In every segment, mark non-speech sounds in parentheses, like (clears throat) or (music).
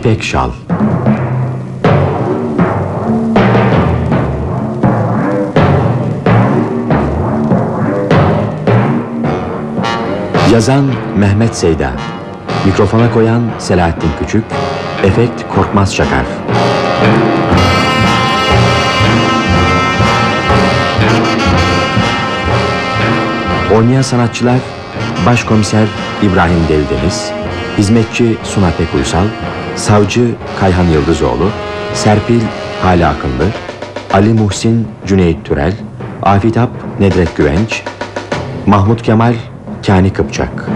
İpek şal. Yazan Mehmet Seyda. Mikrofona koyan Selahattin Küçük. Efekt Korkmaz Şakar Oynayan sanatçılar Başkomiser İbrahim Deldeniz Hizmetçi Suna Pek Uysal Savcı Kayhan Yıldızoğlu Serpil Hale Akınlı Ali Muhsin Cüneyt Türel Afitap Nedret Güvenç Mahmut Kemal Kani Kıpçak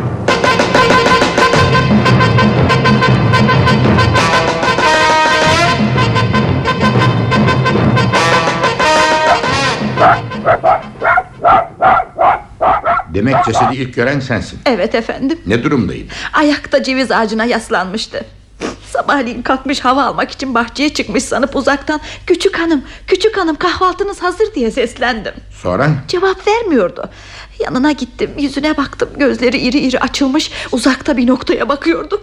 Demek cesedi ilk gören sensin. Evet efendim. Ne durumdaydı? Ayakta ceviz ağacına yaslanmıştı. Sabahleyin kalkmış hava almak için bahçeye çıkmış sanıp uzaktan Küçük hanım, küçük hanım kahvaltınız hazır diye seslendim. Sonra? Cevap vermiyordu. Yanına gittim yüzüne baktım Gözleri iri iri açılmış uzakta bir noktaya bakıyordu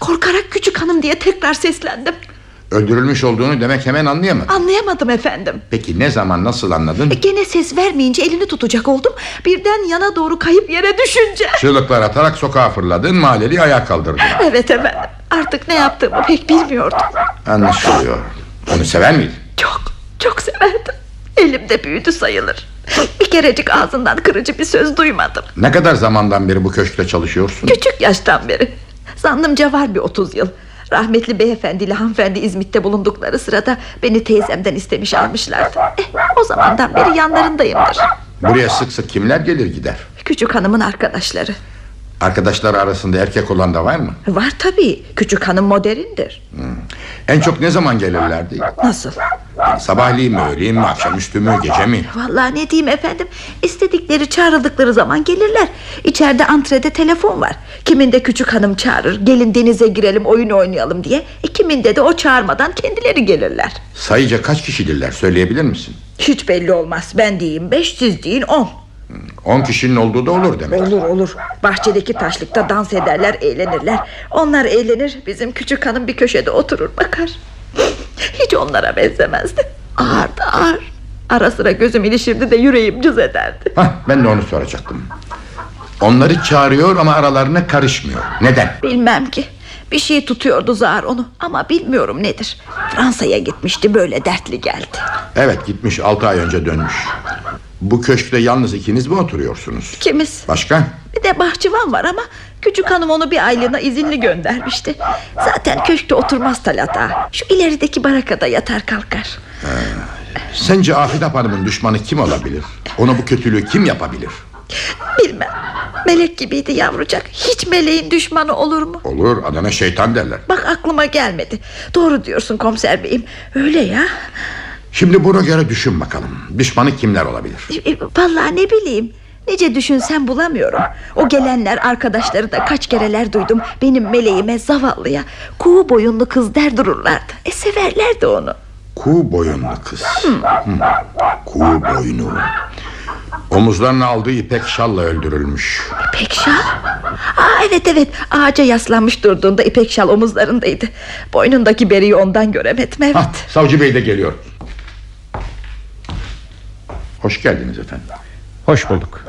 Korkarak küçük hanım diye tekrar seslendim Öldürülmüş olduğunu demek hemen anlayamadım. Anlayamadım efendim Peki ne zaman nasıl anladın? e, Gene ses vermeyince elini tutacak oldum Birden yana doğru kayıp yere düşünce Çığlıklar atarak sokağa fırladın mahalleli ayağa kaldırdın. Evet efendim artık ne yaptığımı pek bilmiyordum Anlaşılıyor. Onu sever miydin? Çok çok severdim Elimde büyüdü sayılır Bir kerecik ağzından kırıcı bir söz duymadım Ne kadar zamandan beri bu köşkte çalışıyorsun? Küçük yaştan beri Zannımca var bir 30 yıl Rahmetli beyefendi ile hanımefendi İzmit'te bulundukları sırada Beni teyzemden istemiş almışlardı. Eh, O zamandan beri yanlarındayımdır. Buraya sık sık kimler gelir gider? Küçük hanımın arkadaşları Arkadaşlar arasında erkek olan da var mı? Var tabii Küçük hanım moderndir En çok ne zaman gelirlerdi? Nasıl? Yani sabahleyin mi, öğleyin mi, akşamüstü mü, gece mi? Vallahi ne diyeyim efendim İstedikleri çağrıldıkları zaman gelirler İçeride antrede telefon var Kiminde küçük hanım çağırır Gelin denize girelim oyun oynayalım diye e, Kiminde de o çağırmadan kendileri gelirler Sayıca kaç kişidirler söyleyebilir misin? Hiç belli olmaz ben diyeyim beş siz deyin on On kişinin olduğu da olur demek. Olur olur Bahçedeki taşlıkta dans ederler eğlenirler Onlar eğlenir bizim küçük hanım bir köşede oturur bakar Hiç onlara benzemezdi Ağırdı ağır Ara sıra gözüm ilişirdi de yüreğim cız ederdi Hah, ben de onu soracaktım. Onları çağırıyor ama aralarına karışmıyor. Neden? Bilmem ki bir şey tutuyordu zar onu Ama bilmiyorum nedir Fransa'ya gitmişti böyle dertli geldi Evet gitmiş altı ay önce dönmüş. Bu köşkte yalnız ikiniz mi oturuyorsunuz? Kimiz Başka? Bir de bahçıvan var ama Küçük hanım onu bir aylığına izinli göndermişti. Zaten köşkte oturmaz Talat ağa Şu ilerideki barakada yatar kalkar. Sence Afidap Hanım'ın düşmanı kim olabilir? Ona bu kötülüğü kim yapabilir? Bilmem. Melek gibiydi yavrucak. Hiç meleğin düşmanı olur mu? Olur. Adana şeytan derler. Bak aklıma gelmedi. Doğru diyorsun komiser beyim. Öyle ya Şimdi buna göre düşün bakalım. Düşmanı kimler olabilir? E, e, Vallahi ne bileyim Nece düşünsem bulamıyorum O gelenler arkadaşları da kaç kereler duydum Benim meleğime zavallıya Kuğu boyunlu kız der dururlardı E severlerdi onu Kuğu boyunlu kız. Hmm. Kuğu boynu. Omuzlarına aldığı ipek şalla öldürülmüş. İpek şal Aa, Evet evet ağaca yaslanmış durduğunda ipek şal omuzlarındaydı Boynundaki beriyi ondan göremedim evet Hah, savcı bey de geliyor. Hoş geldiniz efendim. Hoş bulduk.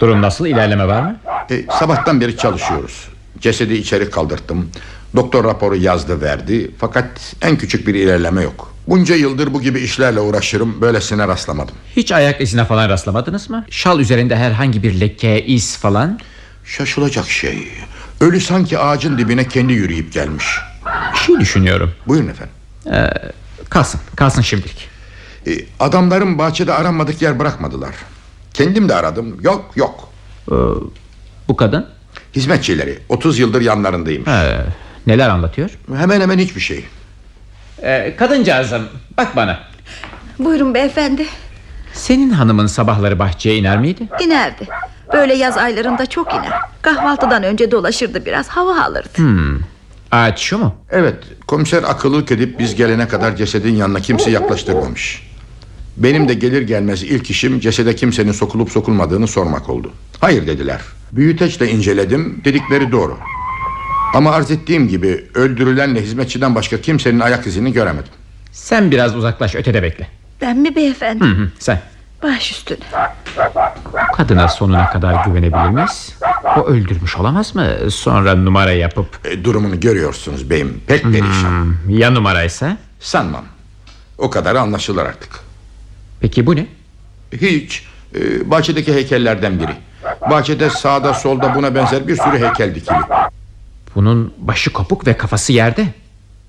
Durum nasıl? İlerleme var mı? E, sabahtan beri çalışıyoruz. Cesedi içeri kaldırttım. Doktor raporu yazdı verdi. Fakat en küçük bir ilerleme yok. Bunca yıldır bu gibi işlerle uğraşırım. Böylesine rastlamadım. Hiç ayak izine falan rastlamadınız mı? Şal üzerinde herhangi bir leke, iz falan? Şaşılacak şey. Ölü sanki ağacın dibine kendi yürüyüp gelmiş. Bir şey düşünüyorum. Buyurun efendim. Ee, kalsın, kalsın şimdilik. E, adamlarım bahçede aranmadık yer bırakmadılar. Kendim de aradım. Yok yok. Ee, bu kadın? Hizmetçileri 30 yıldır yanlarındayım. Ee, neler anlatıyor? Hemen hemen hiçbir şey. Ee, kadıncağızım, bak bana. Buyurun beyefendi Senin hanımın sabahları bahçeye iner miydi? İnerdi Böyle yaz aylarında çok iner Kahvaltıdan önce dolaşırdı biraz hava alırdı Hmm. Ağaç şu mu? Evet komiser akıllık edip biz gelene kadar cesedin yanına kimse yaklaştırmamış. Benim de gelir gelmez ilk işim cesede kimsenin sokulup sokulmadığını sormak oldu. Hayır dediler. Büyüteçle inceledim dedikleri doğru. Ama arz ettiğim gibi öldürülenle hizmetçiden başka kimsenin ayak izini göremedim. Sen biraz uzaklaş ötede bekle. Ben mi beyefendi? Hı hı, sen. Baş üstüne. Bu kadına sonuna kadar güvenebilir miyiz? O öldürmüş olamaz mı? Sonra numara yapıp... E, durumunu görüyorsunuz beyim pek perişan. Hmm, ya numaraysa? Sanmam. O kadar anlaşılır artık. Peki bu ne? Hiç. E, bahçedeki heykellerden biri. Bahçede sağda solda buna benzer bir sürü heykel dikili. Bunun başı kopuk ve kafası yerde.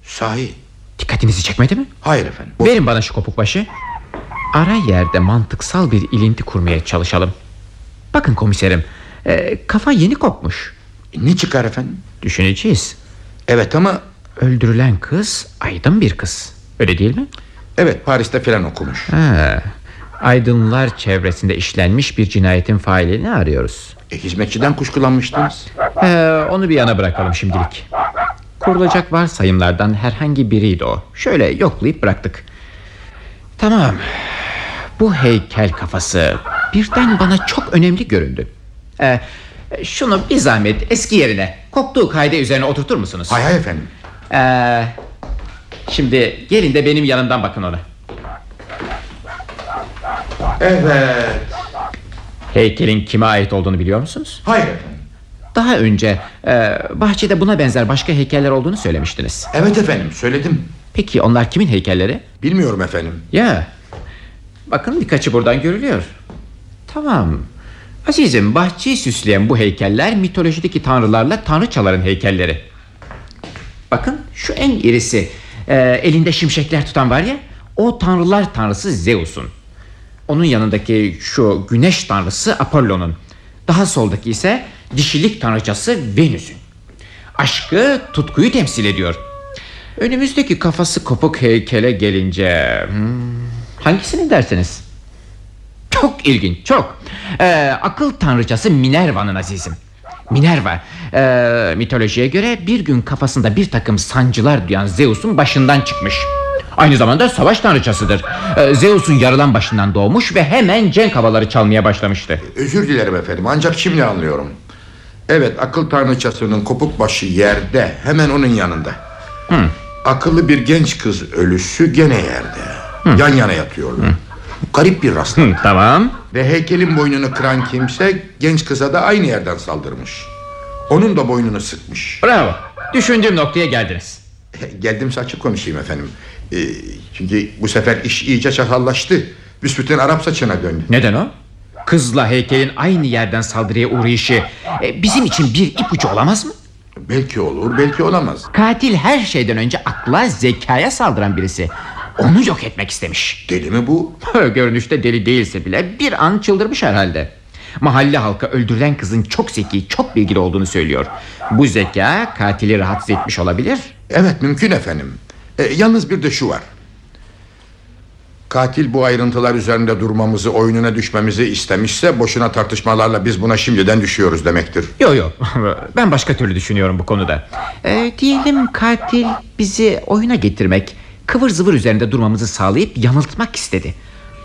Sahi. Dikkatinizi çekmedi mi? Hayır efendim. Verin bana şu kopuk başı. Ara yerde mantıksal bir ilinti kurmaya çalışalım. Bakın komiserim. e, kafa yeni kopmuş. Ne çıkar efendim? Düşüneceğiz. Evet ama Öldürülen kız aydın bir kız. Öyle değil mi? Evet Paris'te falan okumuş. Ha, aydınlar çevresinde işlenmiş bir cinayetin failini arıyoruz. E, hizmetçiden kuşkulanmıştınız. Ee, onu bir yana bırakalım şimdilik. Kurulacak varsayımlardan herhangi biriydi o. Şöyle yoklayıp bıraktık. Tamam. Bu heykel kafası birden bana çok önemli göründü. Ee, şunu bir zahmet eski yerine koptuğu kayda üzerine oturtur musunuz? Hay hay efendim. Ee, şimdi gelin de benim yanımdan bakın ona. Evet. Heykelin kime ait olduğunu biliyor musunuz? Hayır efendim. Daha önce e, bahçede buna benzer başka heykeller olduğunu söylemiştiniz. Evet efendim söyledim. Peki onlar kimin heykelleri? Bilmiyorum efendim. Ya bakın birkaçı buradan görülüyor. Tamam. Azizim bahçeyi süsleyen bu heykeller mitolojideki tanrılarla tanrıçaların heykelleri. Bakın şu en irisi e, elinde şimşekler tutan var ya o tanrılar tanrısı Zeus'un. Onun yanındaki şu güneş tanrısı Apollo'nun. Daha soldaki ise dişilik tanrıçası Venüs'ün. Aşkı tutkuyu temsil ediyor. Önümüzdeki kafası kopuk heykele gelince hmm, hangisini dersiniz? Çok ilginç çok Ee, Akıl tanrıçası Minerva'nın azizim Minerva ee, mitolojiye göre bir gün kafasında bir takım sancılar duyan Zeus'un başından çıkmış Aynı zamanda savaş tanrıçasıdır Ee, Zeus'un yarılan başından doğmuş ve hemen cenk havaları çalmaya başlamıştı Özür dilerim efendim ancak şimdi anlıyorum. Evet akıl tanrıçasının kopuk başı yerde hemen onun yanında. Akıllı bir genç kız ölüsü gene yerde. Yan yana yatıyorlar. Garip bir rastlantı. Hı, Tamam Ve heykelin boynunu kıran kimse genç kıza da aynı yerden saldırmış. Onun da boynunu sıkmış. Bravo Düşündüğüm noktaya geldiniz Geldim açık konuşayım efendim. Ee, çünkü bu sefer iş iyice çatallaştı. Büsbütün Arap saçına döndü. Neden o? Kızla heykelin aynı yerden saldırıya uğrayışı e, bizim için bir ipucu olamaz mı? Belki olur belki olamaz. Katil her şeyden önce akla zekaya saldıran birisi. Onu yok etmek istemiş. Deli mi bu? (laughs) Görünüşte deli değilse bile bir an çıldırmış herhalde. Mahalle halkı öldürülen kızın çok zeki, çok bilgili olduğunu söylüyor. Bu zeka katili rahatsız etmiş olabilir. Evet mümkün efendim. Ee, yalnız bir de şu var. Katil bu ayrıntılar üzerinde durmamızı, oyununa düşmemizi istemişse boşuna tartışmalarla biz buna şimdiden düşüyoruz demektir. Yok yok (laughs) ben başka türlü düşünüyorum bu konuda. Ee, diyelim katil bizi oyuna getirmek, kıvır zıvır üzerinde durmamızı sağlayıp yanıltmak istedi.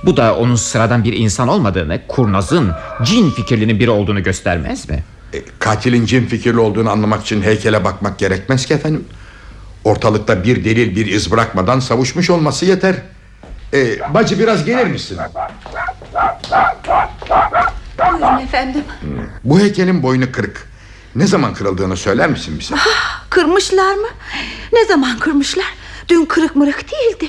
Bu da onun sıradan bir insan olmadığını, kurnazın, cin fikirlinin biri olduğunu göstermez mi? E, katilin cin fikirli olduğunu anlamak için heykele bakmak gerekmez ki efendim. Ortalıkta bir delil bir iz bırakmadan savuşmuş olması yeter. E, bacı biraz gelir misin? Buyurun efendim. Bu heykelin boynu kırık. Ne zaman kırıldığını söyler misin bize? Kırmışlar mı? Ne zaman kırmışlar? Dün kırık mırık değildi.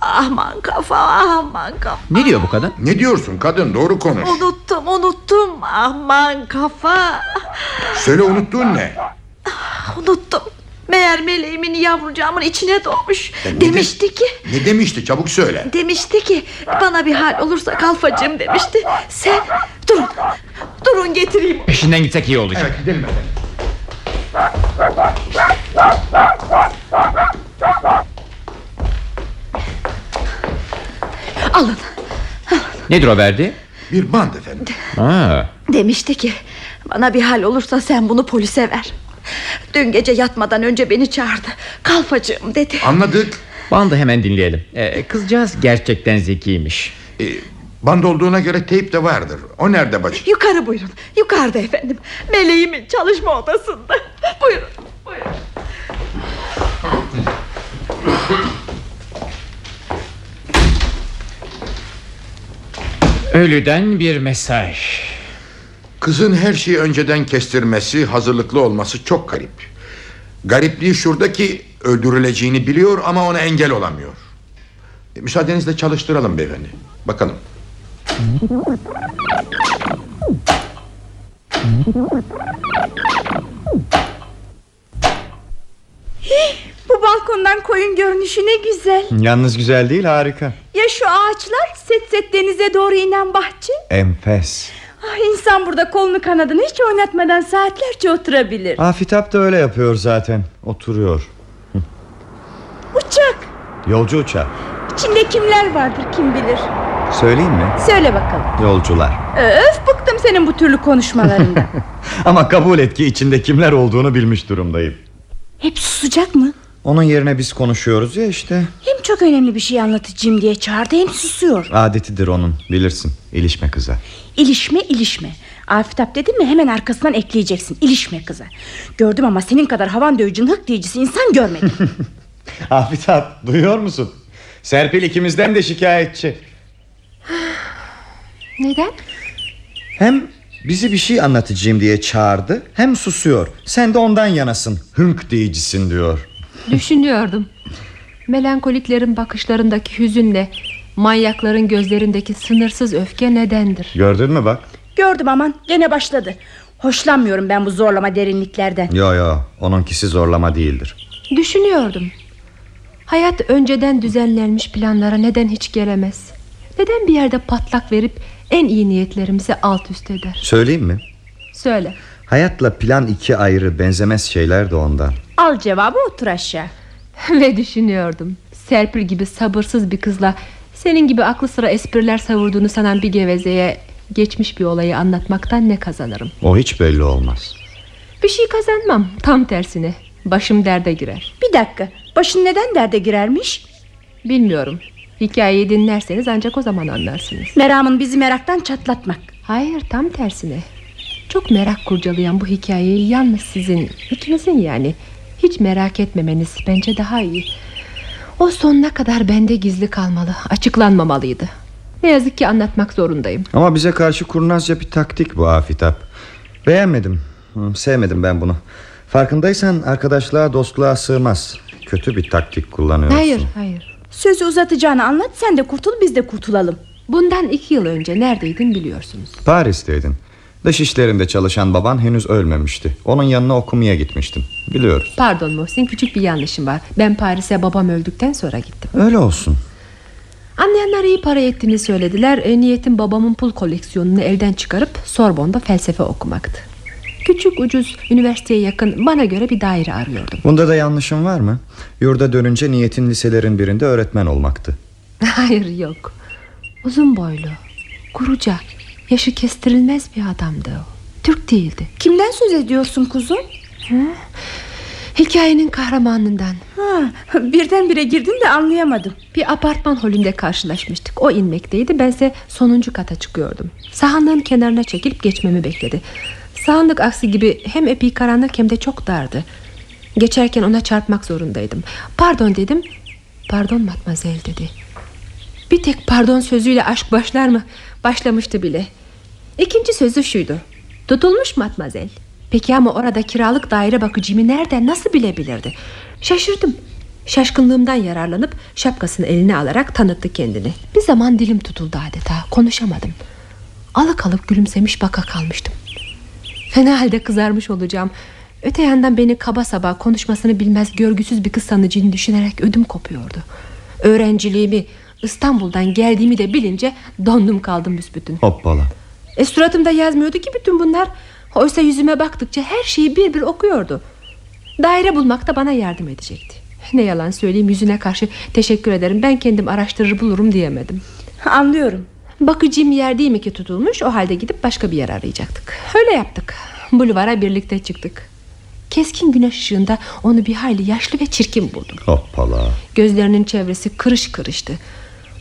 Aman kafa aman kafa. Ne diyor bu kadın? Ne diyorsun kadın doğru konuş. Unuttum unuttum. Aman kafa. Söyle unuttuğun ne? Unuttum. Meğer meleğimin yavrucağımın içine doğmuş. Ya Demişti de- ki Ne demişti çabuk söyle. Demişti ki bana bir hal olursa kalfacığım demişti. Sen durun. Durun getireyim. Peşinden gitsek iyi olacak. Evet gidelim efendim. Alın. Nedir o verdi? Bir band efendim. Aa, Demişti ki bana bir hal olursa sen bunu polise ver. Dün gece yatmadan önce beni çağırdı. Kalfacığım dedi. Anladık. bandı hemen dinleyelim. Ee, kızcağız gerçekten zekiymiş. E, band olduğuna göre teyp de vardır. O nerede bacı? Yukarı buyurun. Yukarıda efendim. Meleğimin çalışma odasında. Buyurun. Buyurun. Ölüden bir mesaj. Kızın her şeyi önceden kestirmesi, hazırlıklı olması çok garip. Garipliği şuradaki öldürüleceğini biliyor ama ona engel olamıyor. E, müsaadenizle çalıştıralım beyefendi. Bakalım. Bu balkondan koyun görünüşü ne güzel. Yalnız güzel değil harika. Ya şu ağaçlar set set denize doğru inen bahçe? Enfes. Ah, insan burada kolunu kanadını hiç oynatmadan saatlerce oturabilir. Afitap da öyle yapıyor zaten. Oturuyor. Uçak. Yolcu uçağı. İçinde kimler vardır kim bilir. Söyleyeyim mi? Söyle bakalım. Yolcular. Öf bıktım senin bu türlü konuşmalarından. (laughs) Ama kabul et ki içinde kimler olduğunu bilmiş durumdayım. Hep susacak mı? Onun yerine biz konuşuyoruz ya işte. Hem çok önemli bir şey anlatacağım diye çağırdı hem susuyor. Adetidir onun bilirsin. İlişme kıza. İlişme ilişme. Afitap dedin mi hemen arkasından ekleyeceksin. İlişme kıza. Gördüm ama senin kadar havan dövücünün hık diyicisi insan görmedim. (laughs) Afitap duyuyor musun? Serpil ikimizden de şikayetçi. (sighs) Neden? Hem bizi bir şey anlatacağım diye çağırdı hem susuyor. Sen de ondan yanasın. Hınk diyicisin diyor. Düşünüyordum. Melankoliklerin bakışlarındaki hüzünle manyakların gözlerindeki sınırsız öfke nedendir? Gördün mü bak? Gördüm aman gene başladı. Hoşlanmıyorum ben bu zorlama derinliklerden. Yo yo onunkisi zorlama değildir. Düşünüyordum. Hayat önceden düzenlenmiş planlara neden hiç gelemez? Neden bir yerde patlak verip en iyi niyetlerimizi alt üst eder? Söyleyeyim mi? Söyle. Hayatla plan iki ayrı benzemez şeyler de ondan. Al cevabı otur aşağı. (laughs) Ve düşünüyordum. Serpil gibi sabırsız bir kızla senin gibi aklı sıra espriler savurduğunu sanan bir gevezeye geçmiş bir olayı anlatmaktan ne kazanırım? O hiç belli olmaz. Bir şey kazanmam. Tam tersine. Başım derde girer. Bir dakika başın neden derde girermiş? Bilmiyorum. Hikayeyi dinlerseniz ancak o zaman anlarsınız. Meramın bizi meraktan çatlatmak. Hayır tam tersine. Çok merak kurcalayan bu hikayeyi yalnız sizin, ikinizin yani hiç merak etmemeniz bence daha iyi. O sonuna kadar bende gizli kalmalı, açıklanmamalıydı. Ne yazık ki anlatmak zorundayım. Ama bize karşı kurnazca bir taktik bu Afitap. Beğenmedim. Sevmedim ben bunu. Farkındaysan arkadaşlığa dostluğa sığmaz. Kötü bir taktik kullanıyorsun. Hayır, hayır. Sözü uzatacağını anlat sen de kurtul biz de kurtulalım. Bundan iki yıl önce neredeydin biliyorsunuz. Paris'teydin. Dış işlerinde çalışan baban henüz ölmemişti. Onun yanına okumaya gitmiştim. Biliyoruz. Pardon Muhsin küçük bir yanlışım var. Ben Paris'e babam öldükten sonra gittim. Öyle olsun. Anlayanlar iyi para ettiğini söylediler. E, niyetim babamın pul koleksiyonunu elden çıkarıp Sorbon'da felsefe okumaktı. Küçük ucuz üniversiteye yakın bana göre bir daire arıyordum. Bunda da yanlışım var mı? Yurda dönünce niyetin liselerin birinde öğretmen olmaktı. (laughs) Hayır yok. Uzun boylu, kuruca, yaşı kestirilmez bir adamdı o. Türk değildi. Kimden söz ediyorsun kuzum? Hikayenin kahramanından. Ha, birdenbire girdin de anlayamadım. Bir apartman holünde karşılaşmıştık. O inmekteydi. Bense sonuncu kata çıkıyordum. Sahanlığın kenarına çekilip geçmemi bekledi. Sahanlık aksi gibi hem epey karanlık hem de çok dardı. Geçerken ona çarpmak zorundaydım. Pardon dedim. Pardon matmazel dedi. Bir tek pardon sözüyle aşk başlar mı? Başlamıştı bile. İkinci sözü şuydu. Tutulmuş matmazel. Peki ama orada kiralık daire bakıcımı nereden nasıl bilebilirdi? Şaşırdım. Şaşkınlığımdan yararlanıp şapkasını eline alarak tanıttı kendini. Bir zaman dilim tutuldu adeta. Konuşamadım. Alık alık gülümsemiş baka kalmıştım. Fena halde kızarmış olacağım. Öte yandan beni kaba saba konuşmasını bilmez görgüsüz bir kız sanacağını düşünerek ödüm kopuyordu. Öğrenciliğimi İstanbul'dan geldiğimi de bilince dondum kaldım büsbütün. Hoppala. E suratımda yazmıyordu ki bütün bunlar. Oysa yüzüme baktıkça her şeyi bir bir okuyordu. Daire bulmak da bana yardım edecekti. Ne yalan söyleyeyim yüzüne karşı teşekkür ederim ben kendim araştırır bulurum diyemedim. Anlıyorum. Bakıcım yer değil mi ki tutulmuş o halde gidip başka bir yer arayacaktık. Öyle yaptık. Bulvara birlikte çıktık. Keskin güneş ışığında onu bir hayli yaşlı ve çirkin buldum. Hoppala. Gözlerinin çevresi kırış kırıştı.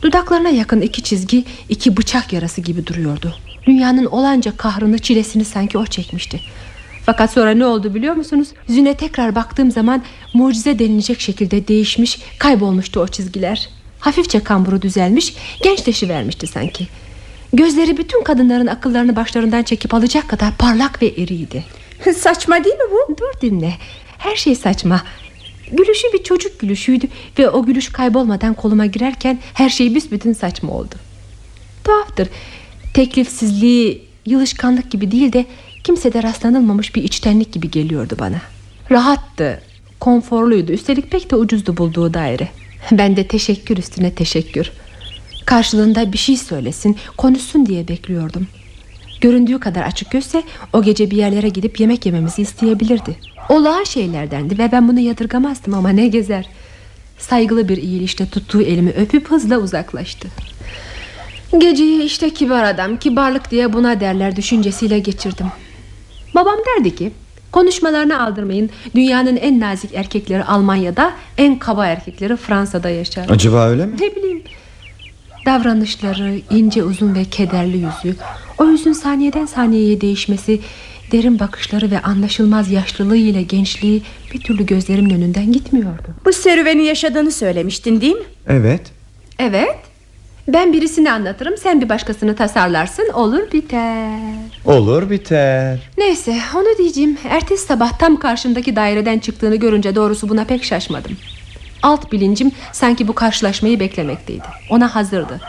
Dudaklarına yakın iki çizgi iki bıçak yarası gibi duruyordu. Dünyanın olanca kahrını çilesini sanki o çekmişti. Fakat sonra ne oldu biliyor musunuz? Yüzüne tekrar baktığım zaman mucize denilecek şekilde değişmiş, kaybolmuştu o çizgiler. Hafifçe kamburu düzelmiş, gençleşivermişti sanki. Gözleri bütün kadınların akıllarını başlarından çekip alacak kadar parlak ve eriydi. Saçma değil mi bu? Dur dinle. Her şey saçma. Gülüşü bir çocuk gülüşüydü ve o gülüş kaybolmadan koluma girerken her şey büsbütün saçma oldu. Tuhaftır. Teklifsizliği yılışkanlık gibi değil de kimsede rastlanılmamış bir içtenlik gibi geliyordu bana. Rahattı, konforluydu. Üstelik pek de ucuzdu bulduğu daire. Ben de teşekkür üstüne teşekkür. Karşılığında bir şey söylesin, konuşsun diye bekliyordum. Göründüğü kadar açık gözse o gece bir yerlere gidip yemek yememizi isteyebilirdi. Olağan şeylerdendi ve ben bunu yadırgamazdım ama ne gezer. Saygılı bir iyilişte tuttuğu elimi öpüp hızla uzaklaştı. Geceyi işte kibar adam, kibarlık diye buna derler düşüncesiyle geçirdim. Babam derdi ki konuşmalarını aldırmayın. Dünyanın en nazik erkekleri Almanya'da, en kaba erkekleri Fransa'da yaşar. Acaba öyle mi? Ne bileyim. Davranışları, ince uzun ve kederli yüzü, o yüzün saniyeden saniyeye değişmesi, derin bakışları ve anlaşılmaz yaşlılığı ile gençliği bir türlü gözlerimin önünden gitmiyordu. Bu serüveni yaşadığını söylemiştin değil mi? Evet. Evet. Ben birisini anlatırım, sen bir başkasını tasarlarsın, olur biter. Olur biter. Neyse, onu diyeceğim. Ertesi sabah tam karşımdaki daireden çıktığını görünce doğrusu buna pek şaşmadım. Alt bilincim sanki bu karşılaşmayı beklemekteydi. Ona hazırdı.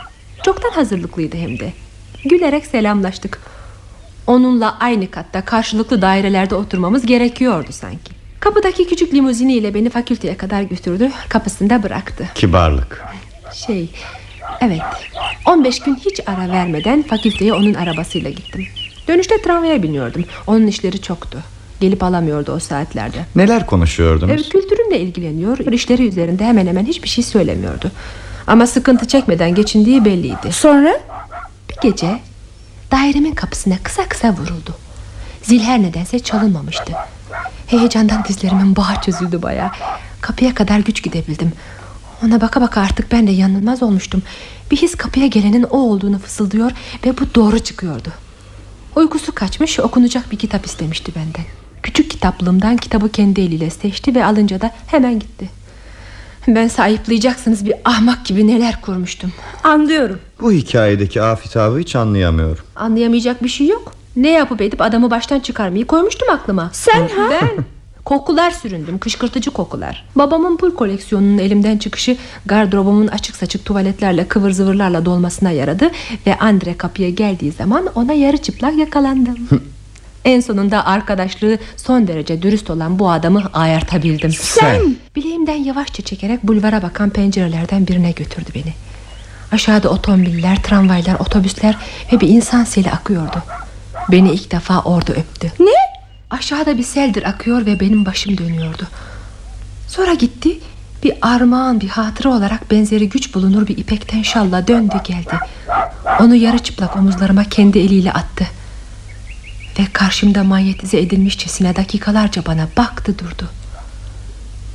Çoktan hazırlıklıydı hem de. Gülerek selamlaştık. Onunla aynı katta karşılıklı dairelerde oturmamız gerekiyordu sanki. Kapıdaki küçük limuziniyle beni fakülteye kadar götürdü. Kapısında bıraktı. Kibarlık. Şey, evet. 15 gün hiç ara vermeden fakülteye onun arabasıyla gittim. Dönüşte tramvaya biniyordum. Onun işleri çoktu. Gelip alamıyordu o saatlerde. Neler konuşuyordunuz? Evet, kültürümle ilgileniyor. İşleri üzerinde hemen hemen hiçbir şey söylemiyordu. Ama sıkıntı çekmeden geçindiği belliydi. Sonra? Bir gece dairemin kapısına kısa kısa vuruldu. Zil her nedense çalınmamıştı. Heyecandan dizlerimin bağı çözüldü baya. Kapıya kadar güç gidebildim. Ona baka baka artık ben de yanılmaz olmuştum. Bir his kapıya gelenin o olduğunu fısıldıyor ve bu doğru çıkıyordu. Uykusu kaçmış okunacak bir kitap istemişti benden. Küçük kitaplığımdan kitabı kendi eliyle seçti ve alınca da hemen gitti. Ben sahiplayacaksınız bir ahmak gibi neler kurmuştum. Anlıyorum. Bu hikayedeki afitabı hiç anlayamıyorum. Anlayamayacak bir şey yok. Ne yapıp edip adamı baştan çıkarmayı koymuştum aklıma. Sen ha? Ben kokular süründüm kışkırtıcı kokular. Babamın pul koleksiyonunun elimden çıkışı gardırobumun açık saçık tuvaletlerle kıvır zıvırlarla dolmasına yaradı. Ve Andre kapıya geldiği zaman ona yarı çıplak yakalandım. (laughs) en sonunda arkadaşlığı son derece dürüst olan bu adamı ayartabildim. Sen! Bileğimden yavaşça çekerek bulvara bakan pencerelerden birine götürdü beni. Aşağıda otomobiller, tramvaylar, otobüsler ve bir insan seli akıyordu. Beni ilk defa orada öptü. Ne? Aşağıda bir seldir akıyor ve benim başım dönüyordu. Sonra gitti bir armağan bir hatıra olarak benzeri güç bulunur bir ipekten şalla döndü geldi. Onu yarı çıplak omuzlarıma kendi eliyle attı. Ve karşımda manyetize edilmişçesine dakikalarca bana baktı durdu.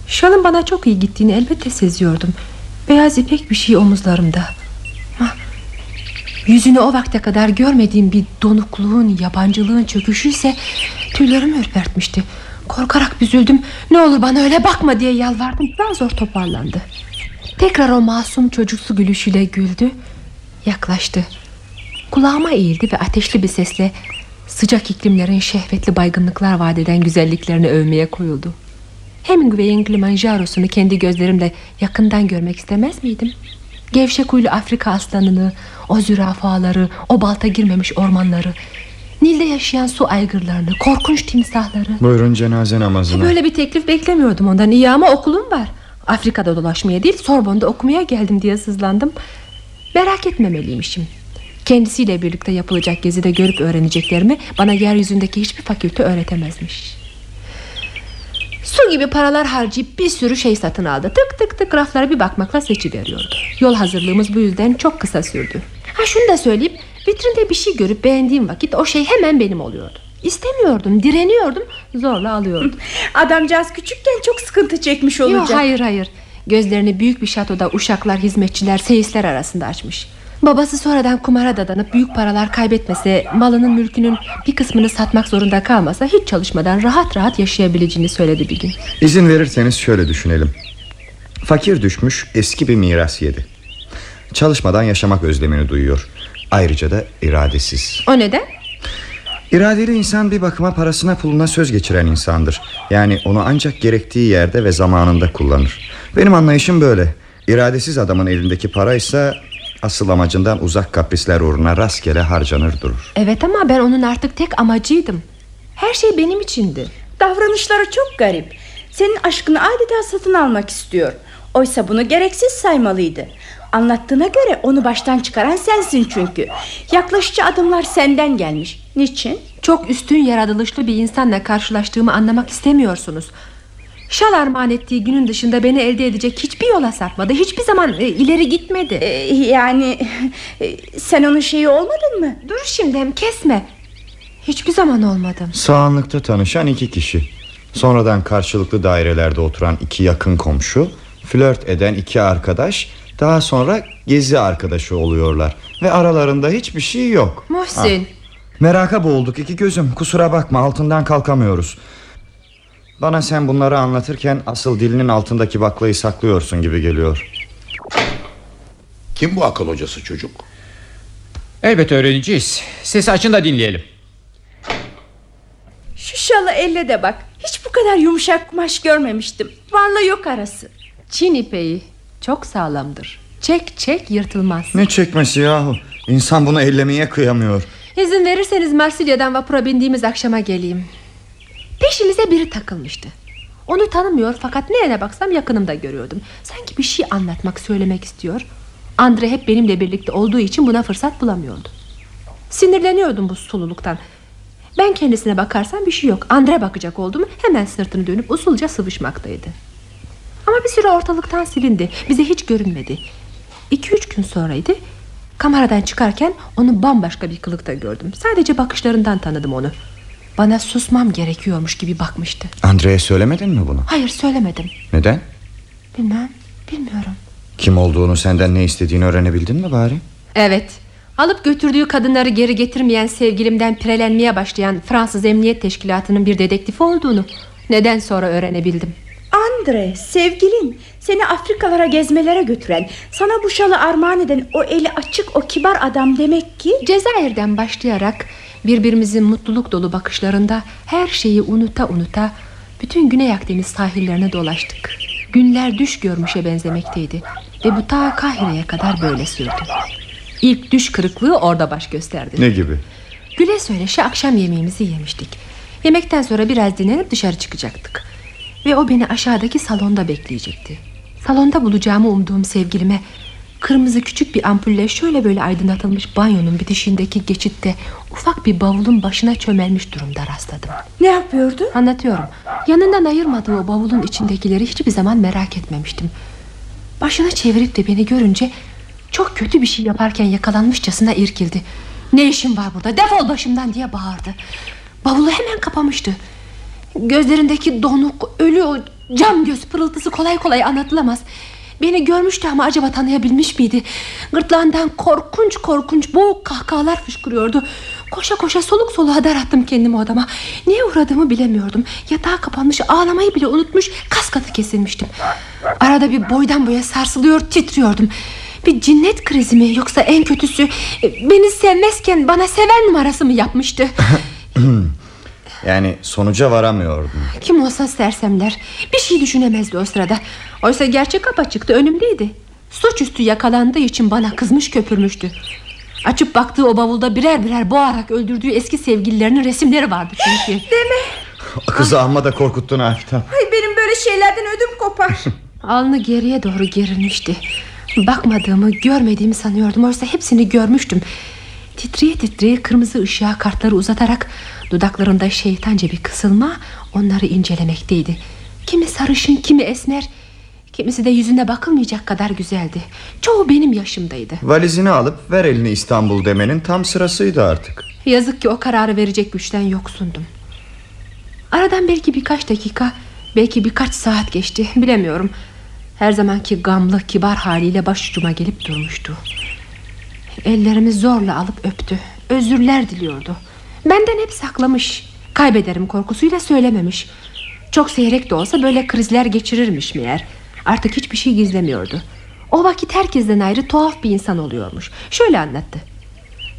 Şalın bana çok iyi gittiğini elbette seziyordum. Beyaz ipek bir şey omuzlarımda. Ama yüzünü o vakte kadar görmediğim bir donukluğun, yabancılığın çöküşüyse tüylerimi ürpertmişti. Korkarak büzüldüm. Ne olur bana öyle bakma diye yalvardım. Daha zor toparlandı. Tekrar o masum çocuksu gülüşüyle güldü. Yaklaştı. Kulağıma eğildi ve ateşli bir sesle sıcak iklimlerin şehvetli baygınlıklar vadeden güzelliklerini övmeye koyuldu. Hemingway'in Kilimanjaro'sunu kendi gözlerimle yakından görmek istemez miydim? Gevşek huylu Afrika aslanını, o zürafaları, o balta girmemiş ormanları, Nil'de yaşayan su aygırlarını, korkunç timsahları. Buyurun cenaze namazına. Böyle bir teklif beklemiyordum ondan. İyi ama okulum var. Afrika'da dolaşmaya değil, Sorbon'da okumaya geldim diye sızlandım. Merak etmemeliymişim. Kendisiyle birlikte yapılacak gezide görüp öğreneceklerimi bana yeryüzündeki hiçbir fakülte öğretemezmiş. Su gibi paralar harcayıp bir sürü şey satın aldı. Tık tık tık raflara bir bakmakla seçiveriyordu. Yol hazırlığımız bu yüzden çok kısa sürdü. Ha şunu da söyleyeyim. Vitrinde bir şey görüp beğendiğim vakit o şey hemen benim oluyordu. İstemiyordum, direniyordum, zorla alıyordum. (laughs) Adamcağız küçükken çok sıkıntı çekmiş olacak. Yok hayır hayır. Gözlerini büyük bir şatoda uşaklar, hizmetçiler, seyisler arasında açmış. Babası sonradan kumara dadanıp büyük paralar kaybetmese, malının mülkünün bir kısmını satmak zorunda kalmasa hiç çalışmadan rahat rahat yaşayabileceğini söyledi bir gün. İzin verirseniz şöyle düşünelim. Fakir düşmüş eski bir miras yedi. Çalışmadan yaşamak özlemini duyuyor. Ayrıca da iradesiz O neden? İradeli insan bir bakıma parasına puluna söz geçiren insandır Yani onu ancak gerektiği yerde ve zamanında kullanır Benim anlayışım böyle İradesiz adamın elindeki para ise Asıl amacından uzak kaprisler uğruna rastgele harcanır durur Evet ama ben onun artık tek amacıydım. Her şey benim içindi. Davranışları çok garip. Senin aşkını adeta satın almak istiyor. Oysa bunu gereksiz saymalıydı. Anlattığına göre onu baştan çıkaran sensin çünkü. Yaklaşıcı adımlar senden gelmiş. Niçin? Çok üstün yaratılışlı bir insanla karşılaştığımı anlamak istemiyorsunuz. Şal armağan ettiği günün dışında beni elde edecek hiçbir yola sapmadı. Hiçbir zaman e, ileri gitmedi. Ee, yani e, sen onun şeyi olmadın mı? Dur şimdi hem kesme. Hiçbir zaman olmadım. Sağanlıkta tanışan iki kişi Sonradan karşılıklı dairelerde oturan iki yakın komşu Flört eden iki arkadaş Daha sonra gezi arkadaşı oluyorlar Ve aralarında hiçbir şey yok Muhsin. Meraka boğulduk iki gözüm Kusura bakma altından kalkamıyoruz Bana sen bunları anlatırken Asıl dilinin altındaki baklayı saklıyorsun gibi geliyor Kim bu akıl hocası çocuk? Elbet öğreneceğiz. Sesi açın da dinleyelim. Şu şalı elle de bak. Hiç bu kadar yumuşak kumaş görmemiştim. Vallahi yok arası. Çin ipeği çok sağlamdır. Çek çek yırtılmaz. Ne çekmesi yahu İnsan bunu ellemeye kıyamıyor İzin verirseniz Marsilya'dan vapura bindiğimiz akşama geleyim. Peşimize biri takılmıştı. Onu tanımıyor fakat nereye baksam yakınımda görüyordum. Sanki bir şey anlatmak söylemek istiyor. Andre hep benimle birlikte olduğu için buna fırsat bulamıyordu. Sinirleniyordum bu sululuktan. Ben kendisine bakarsam bir şey yok. Andre bakacak oldu hemen sırtını dönüp usulca sıvışmaktaydı. Ama bir süre ortalıktan silindi. Bize hiç görünmedi. İki üç gün sonraydı. Kameradan çıkarken onu bambaşka bir kılıkta gördüm. Sadece bakışlarından tanıdım onu. Bana susmam gerekiyormuş gibi bakmıştı. Andre'ye söylemedin mi bunu? Hayır söylemedim. Neden? Bilmem, bilmiyorum. Kim olduğunu senden ne istediğini öğrenebildin mi bari? Evet. Alıp götürdüğü kadınları geri getirmeyen sevgilimden pirelenmeye başlayan Fransız Emniyet Teşkilatı'nın bir dedektifi olduğunu neden sonra öğrenebildim. Andre sevgilin seni Afrikalara gezmelere götüren Sana bu şalı armağan eden O eli açık o kibar adam demek ki Cezayir'den başlayarak birbirimizin mutluluk dolu bakışlarında her şeyi unuta unuta bütün Güney Akdeniz sahillerine dolaştık. Günler düş görmüşe benzemekteydi ve bu ta Kahire'ye kadar böyle sürdü. İlk düş kırıklığı orada baş gösterdi. Ne gibi? Güle söyleşe akşam yemeğimizi yemiştik. Yemekten sonra biraz dinlenip dışarı çıkacaktık. Ve o beni aşağıdaki salonda bekleyecekti. Salonda bulacağımı umduğum sevgilime kırmızı küçük bir ampulle şöyle böyle aydınlatılmış banyonun bitişindeki geçitte ufak bir bavulun başına çömelmiş durumda rastladım. Ne yapıyordu? Anlatıyorum. Yanından ayırmadığı o bavulun içindekileri hiçbir zaman merak etmemiştim. Başını çevirip de beni görünce çok kötü bir şey yaparken yakalanmışçasına irkildi. Ne işin var burada defol başımdan diye bağırdı. Bavulu hemen kapamıştı. Gözlerindeki donuk ölü o cam göz pırıltısı kolay kolay anlatılamaz. Beni görmüştü ama acaba tanıyabilmiş miydi? Gırtlağından korkunç korkunç boğuk kahkahalar fışkırıyordu. Koşa koşa soluk soluğa dar attım kendimi odama. Neye uğradığımı bilemiyordum. Yatağa kapanmış ağlamayı bile unutmuş kas katı kesilmiştim. Arada bir boydan boya sarsılıyor titriyordum. Bir cinnet krizi mi yoksa en kötüsü e, beni sevmezken bana seven numarası mı yapmıştı? (clears throat) Yani sonuca varamıyordun Kim olsa sersemler. Bir şey düşünemezdi o sırada. Oysa gerçek apaçıktı önümdeydi. Suçüstü yakalandığı için bana kızmış köpürmüştü. Açıp baktığı o bavulda birer birer boğarak öldürdüğü eski sevgililerinin resimleri vardı çünkü. Deme. Kızı amma da korkuttun Aftan Ay benim böyle şeylerden ödüm kopar. (laughs) Alnı geriye doğru gerilmişti. Bakmadığımı görmediğimi sanıyordum. Oysa hepsini görmüştüm. Titreye titreye kırmızı ışığa kartları uzatarak Dudaklarında şeytanca bir kısılma Onları incelemekteydi. Kimi sarışın kimi esmer Kimisi de yüzüne bakılmayacak kadar güzeldi. Çoğu benim yaşımdaydı. Valizini alıp ver elini İstanbul demenin tam sırasıydı artık. Yazık ki o kararı verecek güçten yoksundum. Aradan belki birkaç dakika Belki birkaç saat geçti bilemiyorum. Her zamanki gamlı kibar haliyle başucuma gelip durmuştu. Ellerimi zorla alıp öptü. Özürler diliyordu Benden hep saklamış. Kaybederim korkusuyla söylememiş. Çok seyrek de olsa böyle krizler geçirirmiş meğer. Artık hiçbir şey gizlemiyordu. O vakit herkesten ayrı tuhaf bir insan oluyormuş. Şöyle anlattı.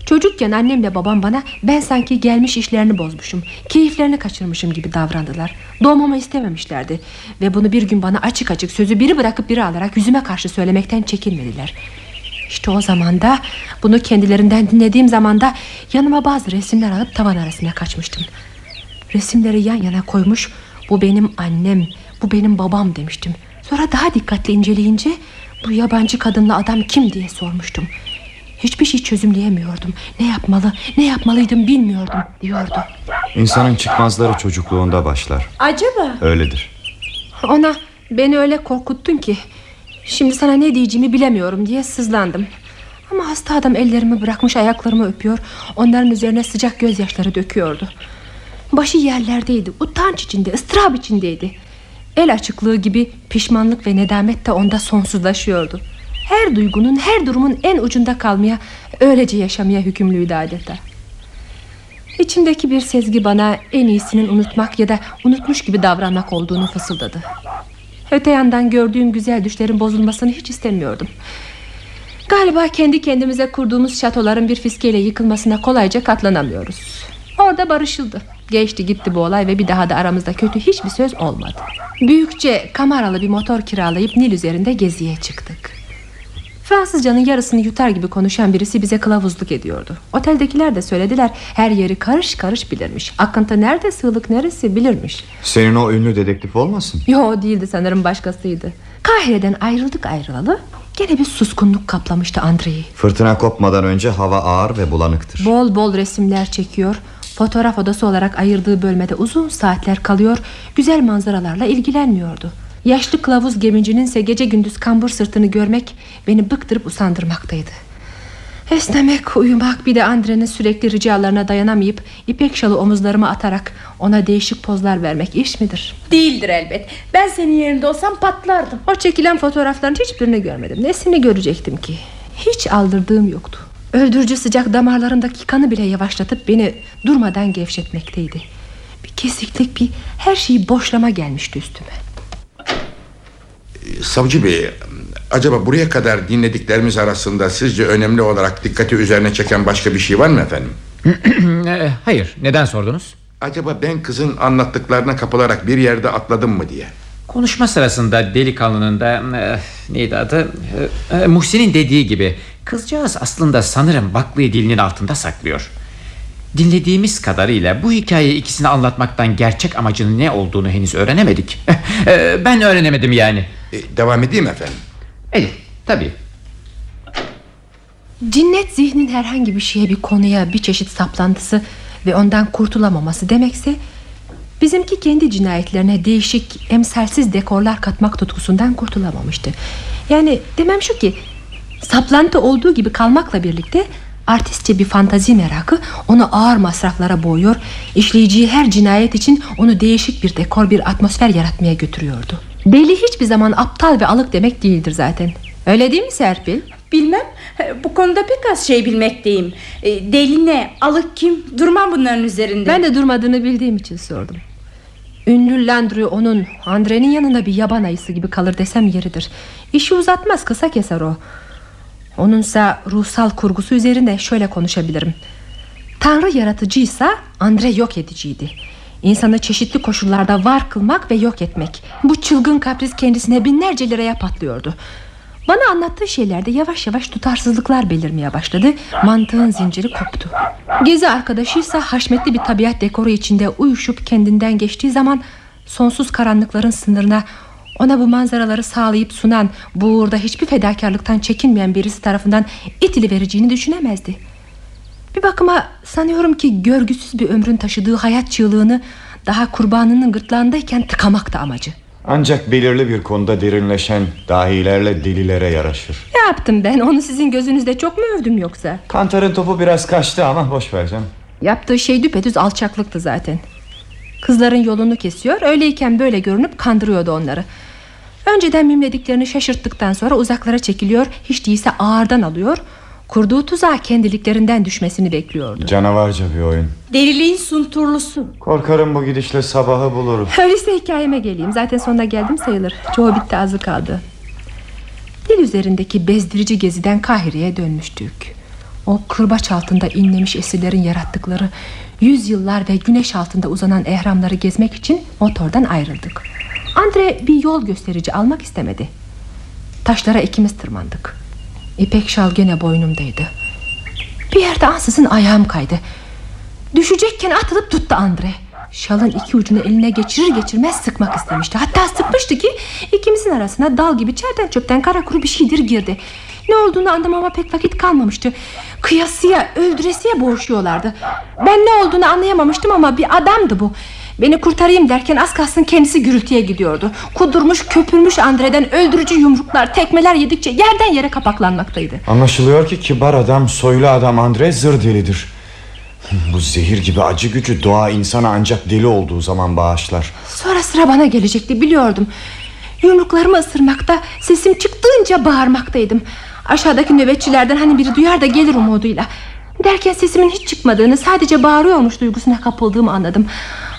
Çocukken annemle babam bana ben sanki gelmiş işlerini bozmuşum. Keyiflerini kaçırmışım gibi davrandılar. Doğmamı istememişlerdi. Ve bunu bir gün bana açık açık sözü biri bırakıp biri alarak yüzüme karşı söylemekten çekinmediler İşte o zamanda bunu kendilerinden dinlediğim zamanda yanıma bazı resimler alıp tavan arasına kaçmıştım. Resimleri yan yana koymuş Bu benim annem Bu benim babam demiştim. Sonra daha dikkatli inceleyince Bu yabancı kadınla adam kim? diye sormuştum. Hiçbir şey çözümleyemiyordum. Ne yapmalı ne yapmalıydım bilmiyordum diyordu. İnsanın çıkmazları çocukluğunda başlar. Acaba? Öyledir. Ona beni öyle korkuttun ki Şimdi sana ne diyeceğimi bilemiyorum diye sızlandım. Ama hasta adam ellerimi bırakmış ayaklarımı öpüyor. Onların üzerine sıcak gözyaşları döküyordu. Başı yerlerdeydi Utanç içinde ıstırap içindeydi. El açıklığı gibi pişmanlık ve nedamet de onda sonsuzlaşıyordu. Her duygunun her durumun en ucunda kalmaya Öylece yaşamaya hükümlüydü adeta. İçimdeki bir sezgi bana en iyisinin unutmak ya da unutmuş gibi davranmak olduğunu fısıldadı. Öte yandan gördüğüm güzel düşlerin bozulmasını hiç istemiyordum. Galiba kendi kendimize kurduğumuz şatoların bir fiskeyle yıkılmasına kolayca katlanamıyoruz. Orada barışıldı. Geçti gitti bu olay ve bir daha da aramızda kötü hiçbir söz olmadı. Büyükçe kameralı bir motor kiralayıp Nil üzerinde geziye çıktık. Fransızcanın yarısını yutar gibi konuşan birisi bize kılavuzluk ediyordu. Oteldekiler de söylediler her yeri karış karış bilirmiş. Akıntı nerede sığlık neresi bilirmiş. Senin o ünlü dedektif olmasın Yo değildi sanırım başkasıydı. Kahire'den ayrıldık ayrılalı gene bir suskunluk kaplamıştı Andre'yi. Fırtına kopmadan önce hava ağır ve bulanıktır Bol bol resimler çekiyor. Fotoğraf odası olarak ayırdığı bölmede uzun saatler kalıyor. Güzel manzaralarla ilgilenmiyordu. Yaşlı kılavuz gemicinin ise gece gündüz kambur sırtını görmek beni bıktırıp usandırmaktaydı. Esnemek, uyumak bir de Andre'nin sürekli ricalarına dayanamayıp ipek şalı omuzlarıma atarak ona değişik pozlar vermek iş midir? Değildir elbet Ben senin yerinde olsam patlardım O çekilen fotoğrafların hiçbirini görmedim. Nesini görecektim ki? Hiç aldırdığım yoktu. Öldürücü sıcak damarlarındaki kanı bile yavaşlatıp beni durmadan gevşetmekteydi. Bir kesiklik, bir her şeyi boşlama gelmişti üstüme. Savcı bey acaba buraya kadar dinlediklerimiz arasında sizce önemli olarak dikkati üzerine çeken başka bir şey var mı efendim? Ee, (clears throat) hayır neden sordunuz? Acaba ben kızın anlattıklarına kapılarak bir yerde atladım mı diye. Konuşma sırasında delikanlının da e, neydi adı E, e, Muhsin'in dediği gibi kızcağız aslında sanırım baklayı dilinin altında saklıyor. Dinlediğimiz kadarıyla bu hikayeyi ikisine anlatmaktan gerçek amacının ne olduğunu henüz öğrenemedik. (laughs) Ben öğrenemedim yani. E, devam edeyim efendim. Evet tabii. Cinnet zihnin herhangi bir şeye bir konuya bir çeşit saplantısı ve ondan kurtulamaması demekse bizimki kendi cinayetlerine değişik emsalsiz dekorlar katmak tutkusundan kurtulamamıştı. Yani demem şu ki saplantı olduğu gibi kalmakla birlikte artistçe bir fantazi merakı onu ağır masraflara boğuyor, işleyeceği her cinayet için onu değişik bir dekor bir atmosfer yaratmaya götürüyordu. Deli hiçbir zaman aptal ve alık demek değildir zaten. Öyle değil mi Serpil? Bilmem bu konuda pek az şey bilmekteyim E, Deli ne alık kim durmam bunların üzerinde Ben de durmadığını bildiğim için sordum. Ünlü Landry onun Andre'nin yanında bir yaban ayısı gibi kalır desem yeridir. İşi uzatmaz kısa keser o. Onunsa ruhsal kurgusu üzerinde şöyle konuşabilirim. Tanrı yaratıcıysa Andre yok ediciydi. İnsanı çeşitli koşullarda var kılmak ve yok etmek. Bu çılgın kapris kendisine binlerce liraya patlıyordu. Bana anlattığı şeylerde yavaş yavaş tutarsızlıklar belirmeye başladı. Mantığın zinciri koptu. Gezi arkadaşıysa haşmetli bir tabiat dekoru içinde uyuşup kendinden geçtiği zaman sonsuz karanlıkların sınırına ona bu manzaraları sağlayıp sunan bu uğurda hiçbir fedakarlıktan çekinmeyen birisi tarafından itili vereceğini düşünemezdi. Bir bakıma sanıyorum ki görgüsüz bir ömrün taşıdığı hayat çığlığını daha kurbanının gırtlağındayken tıkamak da amacı. Ancak belirli bir konuda derinleşen dahilerle delilere yaraşır Ne yaptım ben onu sizin gözünüzde çok mu övdüm yoksa? Kantar'ın topu biraz kaçtı ama boş ver canım Yaptığı şey düpedüz alçaklıktı zaten. Kızların yolunu kesiyor öyleyken böyle görünüp kandırıyordu onları. Önceden mimlediklerini şaşırttıktan sonra uzaklara çekiliyor Hiç değilse ağırdan alıyor Kurduğu tuzağa kendiliklerinden düşmesini bekliyordu. Canavarca bir oyun. Deliliğin sunturlusu. Korkarım bu gidişle sabahı buluruz Öyleyse hikayeme geleyim. Zaten sonuna geldim sayılır. Çoğu bitti azı kaldı. Dil üzerindeki bezdirici geziden Kahire'ye dönmüştük. O kırbaç altında inlemiş esirlerin yarattıkları Yüzyıllar ve güneş altında uzanan ehramları gezmek için motordan ayrıldık Andre bir yol gösterici almak istemedi. Taşlara ikimiz tırmandık. İpek şal gene boynumdaydı. Bir yerde ansızın ayağım kaydı. Düşecekken atılıp tuttu Andre. Şalın iki ucunu eline geçirir geçirmez sıkmak istemişti. Hatta sıkmıştı ki ikimizin arasına dal gibi çerden çöpten kara kuru bir şeydir girdi. Ne olduğunu anlamama pek vakit kalmamıştı. Kıyasıya öldüresiye boğuşuyorlardı Ben ne olduğunu anlayamamıştım ama bir adamdı bu Beni kurtarayım derken az kalsın kendisi gürültüye gidiyordu. Kudurmuş köpürmüş Andre'den öldürücü yumruklar tekmeler yedikçe yerden yere kapaklanmaktaydı. Anlaşılıyor ki kibar adam soylu adam Andre zır delidir Bu zehir gibi acı gücü doğa insana ancak deli olduğu zaman bağışlar. Sonra sıra bana gelecekti biliyordum. Yumruklarımı ısırmakta sesim çıktığınca bağırmaktaydım. Aşağıdaki nöbetçilerden hani biri duyar da gelir umuduyla. Derken sesimin hiç çıkmadığını sadece bağırıyormuş duygusuna kapıldığımı anladım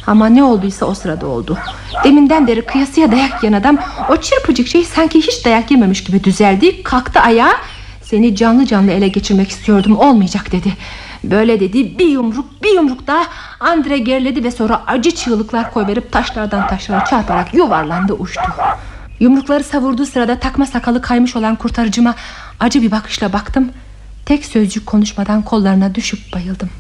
Ama ne olduysa o sırada oldu. Deminden beri kıyasıya dayak yiyen adam O çırpıcık şey sanki hiç dayak yememiş gibi düzeldi Kalktı ayağa Seni canlı canlı ele geçirmek istiyordum olmayacak dedi. Böyle dedi bir yumruk bir yumruk daha Andre geriledi ve sonra acı çığlıklar koyverip taşlardan taşlara çarparak yuvarlandı uçtu. Yumrukları savurduğu sırada takma sakalı kaymış olan kurtarıcıma acı bir bakışla baktım. Tek sözcük konuşmadan kollarına düşüp bayıldım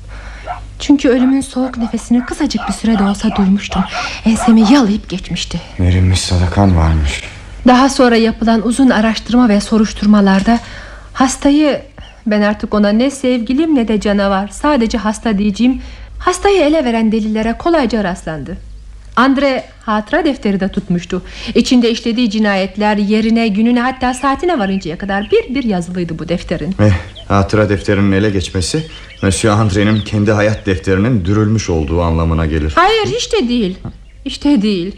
çünkü ölümün soğuk nefesini kısacık bir sürede olsa duymuştum. Ensemi yalayıp geçmişti. Verilmiş sadakan varmış. Daha sonra yapılan uzun araştırma ve soruşturmalarda Hastayı ben artık ona ne sevgilim ne de canavar Sadece hasta diyeceğim Hastayı ele veren delillere kolayca rastlandı Andre hatıra defteri de tutmuştu. İçinde işlediği cinayetler yerine gününe hatta saatine varıncaya kadar bir bir yazılıydı bu defterin. Eh, Hatıra defterinin ele geçmesi Monsieur Andre'nin kendi hayat defterinin dürülmüş olduğu anlamına gelir. Hayır hiç de değil. Hiç de değil.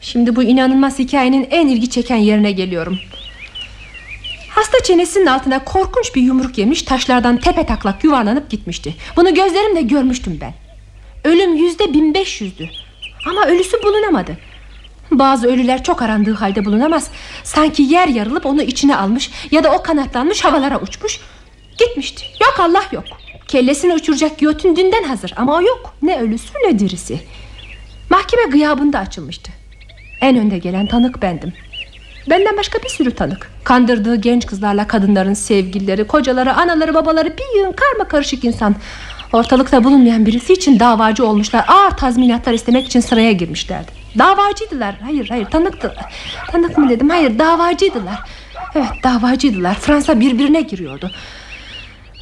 Şimdi bu inanılmaz hikayenin en ilgi çeken yerine geliyorum. Hasta çenesinin altına korkunç bir yumruk yemiş Taşlardan tepe taklak yuvarlanıp gitmişti. Bunu gözlerimle görmüştüm ben. Ölüm yüzde bin beş yüzdü Ama ölüsü bulunamadı. Bazı ölüler çok arandığı halde bulunamaz. Sanki yer yarılıp onu içine almış Ya da o kanatlanmış havalara uçmuş. Gitmişti. Yok Allah yok. Kellesini uçuracak giyotin dünden hazır Ama o yok. Ne ölüsü ne dirisi. Mahkeme gıyabında açılmıştı. En önde gelen tanık bendim. Benden başka bir sürü tanık. Kandırdığı genç kızlarla kadınların sevgilileri Kocaları, anaları, babaları Bir yığın karma karışık insan Ortalıkta bulunmayan birisi için davacı olmuşlar. Ağır tazminatlar istemek için sıraya girmişlerdi. Davacıydılar. Hayır hayır tanıktılar Tanık mı dedim? Hayır davacıydılar. Evet davacıydılar. Fransa birbirine giriyordu.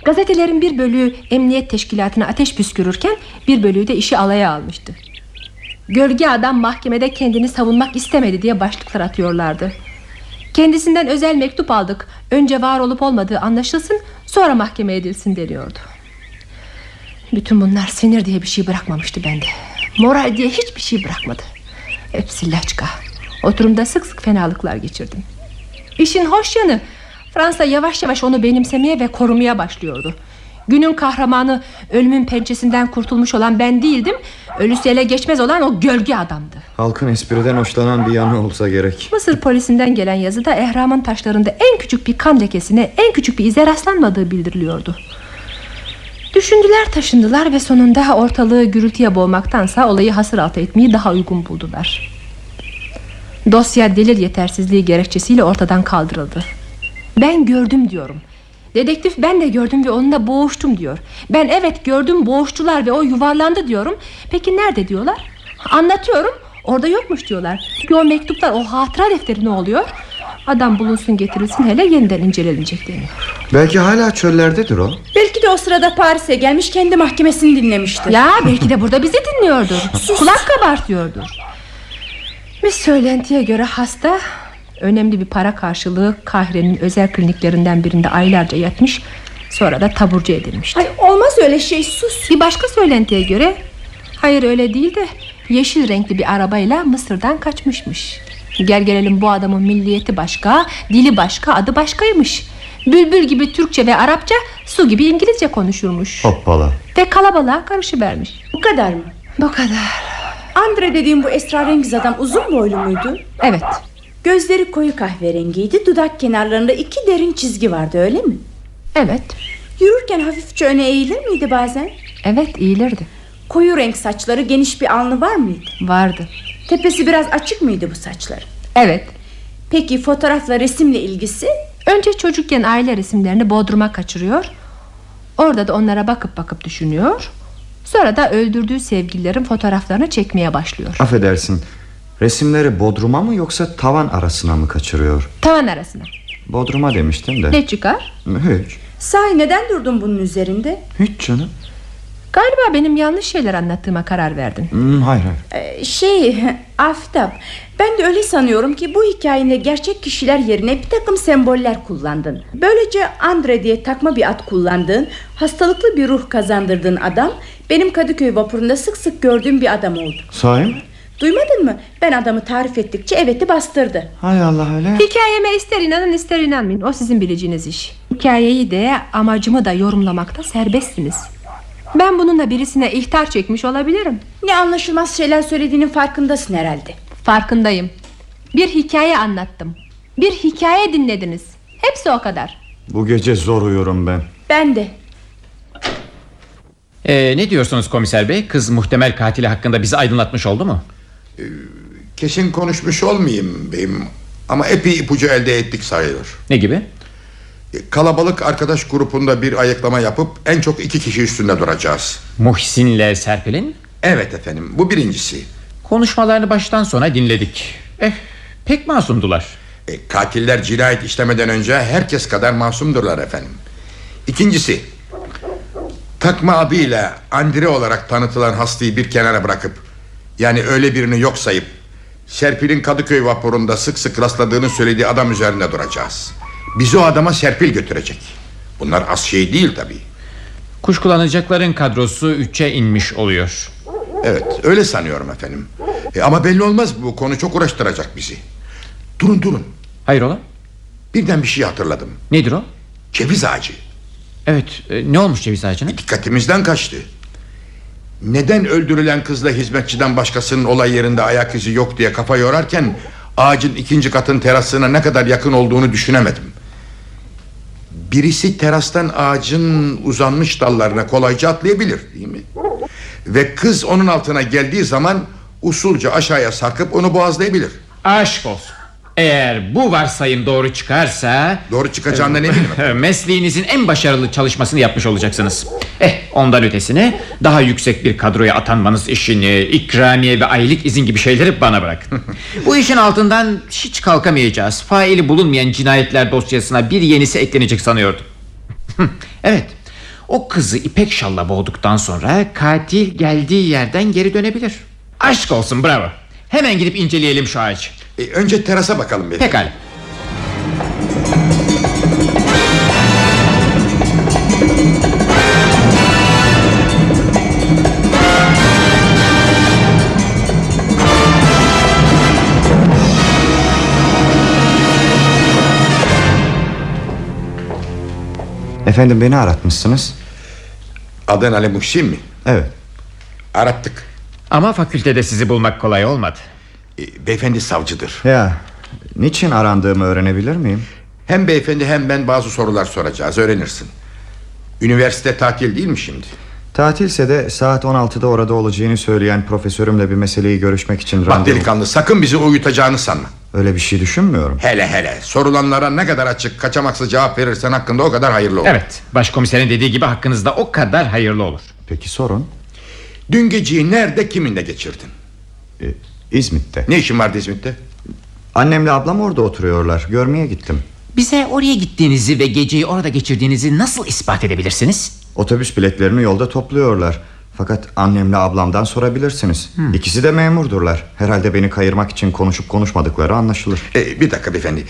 Gazetelerin bir bölüğü emniyet teşkilatına ateş püskürürken Bir bölüğü de işi alaya almıştı. Gölge adam mahkemede kendini savunmak istemedi diye başlıklar atıyorlardı. Kendisinden özel mektup aldık. Önce var olup olmadığı anlaşılsın Sonra mahkeme edilsin deniyordu Bütün bunlar sinir diye bir şey bırakmamıştı bende. Moral diye hiçbir şey bırakmadı. Hepsi laçka. Oturumda sık sık fenalıklar geçirdim. İşin hoş yanı Fransa yavaş yavaş onu benimsemeye ve korumaya başlıyordu. Günün kahramanı ölümün pençesinden kurtulmuş olan ben değildim. Ölüsü ele geçmez olan o gölge adamdı. Halkın espriden hoşlanan bir yanı olsa gerek. Mısır polisinden gelen yazıda ehramın taşlarında en küçük bir kan lekesine En küçük bir ize rastlanmadığı bildiriliyordu Düşündüler taşındılar ve sonunda ortalığı gürültüye boğmaktansa olayı hasır altı etmeyi daha uygun buldular. Dosya delil yetersizliği gerekçesiyle ortadan kaldırıldı. Ben gördüm diyorum. Dedektif ben de gördüm ve onunla boğuştum diyor. Ben evet gördüm boğuştular ve o yuvarlandı diyorum. Peki nerede diyorlar? Anlatıyorum orada yokmuş diyorlar. Peki o mektuplar o hatıra defteri ne oluyor? Adam bulunsun getirilsin hele yeniden incelenecek deniyor. Belki hala çöllerdedir o. Belki de o sırada Paris'e gelmiş kendi mahkemesini dinlemiştir. Ya belki de burada bizi dinliyordur. (laughs) Kulak kabartıyordur. Bir söylentiye göre hasta önemli bir para karşılığı Kahire'nin özel kliniklerinden birinde aylarca yatmış sonra da taburcu edilmişti. Ay olmaz öyle şey sus. Bir başka söylentiye göre hayır öyle değil de yeşil renkli bir arabayla Mısır'dan kaçmışmış. Gel gelelim bu adamın milliyeti başka, dili başka, adı başkaymış. Bülbül gibi Türkçe ve Arapça, su gibi İngilizce konuşurmuş. Hoppala. Ve kalabalığa karışıvermiş. Bu kadar mı? Bu kadar. Andre dediğim bu esrarengiz adam uzun boylu muydu? Evet. Gözleri koyu kahverengiydi. Dudak kenarlarında iki derin çizgi vardı öyle mi? Evet. Yürürken hafifçe öne eğilir miydi bazen? Evet eğilirdi Koyu renk saçları geniş bir alnı var mıydı? Vardı Tepesi biraz açık mıydı bu saçları? Evet Peki fotoğrafla resimle ilgisi? Önce çocukken aile resimlerini Bodrum'a kaçırıyor Orada da onlara bakıp bakıp düşünüyor Sonra da öldürdüğü sevgililerin fotoğraflarını çekmeye başlıyor Affedersin Resimleri Bodrum'a mı yoksa tavan arasına mı kaçırıyor? Tavan arasına Bodrum'a demiştin de Ne çıkar? Hiç Sahi neden durdun bunun üzerinde? Hiç canım Galiba benim yanlış şeyler anlattığıma karar verdin. Hmm, Hayır hayır. Ee, şey (laughs) Aftap Ben de öyle sanıyorum ki bu hikayende gerçek kişiler yerine bir takım semboller kullandın. Böylece Andre diye takma bir ad kullandığın Hastalıklı bir ruh kazandırdığın adam Benim Kadıköy vapurunda sık sık gördüğüm bir adam oldu. Sahi mi? Duymadın mı? Ben adamı tarif ettikçe evet'i bastırdı. Hay Allah öyle. Hikayeme ister inanın ister inanmayın. O sizin bileceğiniz iş. Hikayeyi de amacımı da yorumlamakta serbestsiniz Ben bununla birisine ihtar çekmiş olabilirim. Ne anlaşılmaz şeyler söylediğinin farkındasın herhalde. Farkındayım. Bir hikaye anlattım. Bir hikaye dinlediniz. Hepsi o kadar. Bu gece zor uyurum ben. Ben de. Ee, ne diyorsunuz komiser bey? Kız muhtemel katili hakkında bizi aydınlatmış oldu mu? Kesin konuşmuş olmayayım beyim. Ama epey ipucu elde ettik sayılır. Ne gibi? Kalabalık arkadaş grubunda bir ayıklama yapıp en çok iki kişi üstünde duracağız. Muhsin'le Serpil'in Evet efendim bu birincisi. konuşmalarını baştan sona dinledik. Eh pek masumdular. E, katiller cinayet işlemeden önce herkes kadar masumdurlar efendim. İkincisi takma adıyla Andre olarak tanıtılan hastayı bir kenara bırakıp yani öyle birini yok sayıp Serpil'in Kadıköy vapurunda sık sık rastladığını söylediği adam üzerinde duracağız. Bizi o adama Serpil götürecek. Bunlar az şey değil tabii. Kuşkulanacakların kadrosu üçe inmiş oluyor. Evet öyle sanıyorum efendim. E, ama belli olmaz bu konu çok uğraştıracak bizi. Durun durun. Hayrola? Birden bir şey hatırladım. Nedir o? Ceviz ağacı. Evet e, ne olmuş ceviz ağacına? Dikkatimizden kaçtı. Neden öldürülen kızla hizmetçiden başkasının olay yerinde ayak izi yok diye kafa yorarken ağacın ikinci katın terasına ne kadar yakın olduğunu düşünemedim. Birisi terastan ağacın uzanmış dallarına kolayca atlayabilir değil mi? Ve kız onun altına geldiği zaman usulca aşağıya sarkıp onu boğazlayabilir. Aşk olsun. Eğer bu varsayım doğru çıkarsa Doğru çıkacağından eminim. (laughs) Mesleğinizin en başarılı çalışmasını yapmış olacaksınız. Eh ondan ötesine Daha yüksek bir kadroya atanmanız işini ikramiye ve aylık izin gibi şeyleri bana bırakın. (laughs) Bu işin altından hiç kalkamayacağız. Faili bulunmayan cinayetler dosyasına bir yenisi eklenecek sanıyordum. (laughs) Evet o kızı ipek şalla boğduktan sonra Katil geldiği yerden geri dönebilir. Aşk olsun bravo. Hemen gidip inceleyelim şu ağacı E, önce terasa bakalım. bir. Pekala Efendim beni aratmışsınız Adın Ali Muhsin mi? Evet Arattık. Ama fakültede sizi bulmak kolay olmadı beyefendi savcıdır. Ya niçin arandığımı öğrenebilir miyim? Hem beyefendi hem ben bazı sorular soracağız öğrenirsin. Üniversite tatil değil mi şimdi? Tatilse de saat 16'da orada olacağını söyleyen profesörümle bir meseleyi görüşmek için Bak randevu... delikanlı sakın bizi uyutacağını sanma. Öyle bir şey düşünmüyorum Hele hele sorulanlara ne kadar açık kaçamaksız cevap verirsen hakkında o kadar hayırlı olur. Evet başkomiserin dediği gibi hakkınızda o kadar hayırlı olur Peki sorun Dün geceyi nerede kiminle geçirdin? Ee, İzmit'te Ne işin vardı İzmit'te? Annemle ablam orada oturuyorlar Görmeye gittim Bize oraya gittiğinizi ve geceyi orada geçirdiğinizi nasıl ispat edebilirsiniz? Otobüs biletlerini yolda topluyorlar Fakat annemle ablamdan sorabilirsiniz İkisi de memurdurlar Herhalde beni kayırmak için konuşup konuşmadıkları anlaşılır E, bir dakika beyefendi.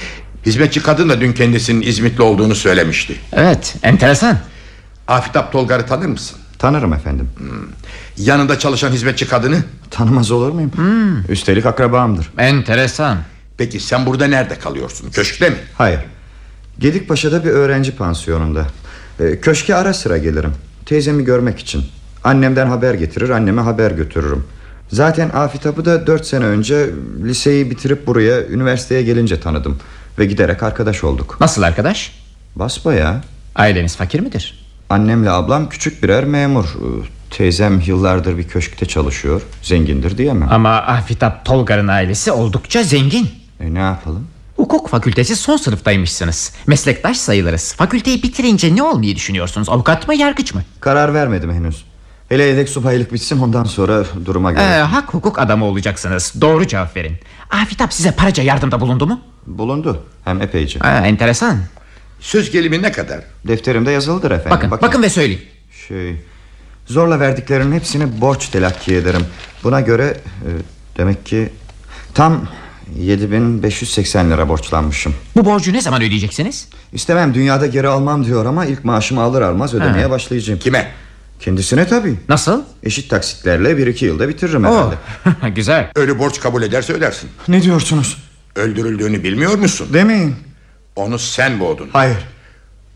Hizmetçi kadın da dün kendisinin İzmitli olduğunu söylemişti. Evet enteresan Afitap Tolgar'ı tanır mısın? Tanırım efendim. Yanında çalışan hizmetçi kadını? Tanımaz olur muyum? Üstelik akrabamdır. Enteresan. Peki sen burada nerede kalıyorsun? Köşkte mi? Hayır. Gedikpaşa'da bir öğrenci pansiyonunda. Ee, Köşke ara sıra gelirim. Teyzemi görmek için. Annemden haber getirir anneme haber götürürüm. Zaten Afitab'ı da dört sene önce Liseyi bitirip buraya üniversiteye gelince tanıdım. Ve giderek arkadaş olduk. Nasıl arkadaş? Basbaya Aileniz fakir midir? Annemle ablam küçük birer memur. Ee, Teyzem yıllardır bir köşkte çalışıyor. Zengindir diyemem. Ama Afitap Tolgar'ın ailesi oldukça zengin. E ne yapalım? Hukuk fakültesi son sınıftaymışsınız. Meslektaş sayılırız. Fakülteyi bitirince ne olmayı düşünüyorsunuz? Avukat mı yargıç mı? Karar vermedim henüz. Hele yedek subaylık bitsin ondan sonra duruma göre. Ee, hak hukuk adamı olacaksınız. Doğru cevap verin. Afitap size paraca yardımda bulundu mu? Bulundu. Hem epeyce. Ha, enteresan. Söz gelimi ne kadar? Defterimde yazılıdır efendim. Bakın, bakın ve söyleyin. Şey, zorla verdiklerinin hepsini borç telakki ederim. Buna göre e, demek ki tam 7580 lira borçlanmışım. Bu borcu ne zaman ödeyeceksiniz? İstemem dünyada geri almam diyor ama ilk maaşımı alır almaz ödemeye Ha. başlayacağım. Kime? Kendisine tabii. Nasıl? Eşit taksitlerle bir iki yılda bitiririm Oo, herhalde. (laughs) güzel. Ölü borç kabul ederse ödersin. Ne diyorsunuz? Öldürüldüğünü bilmiyor musun? Demeyin. Onu sen boğdun. Hayır.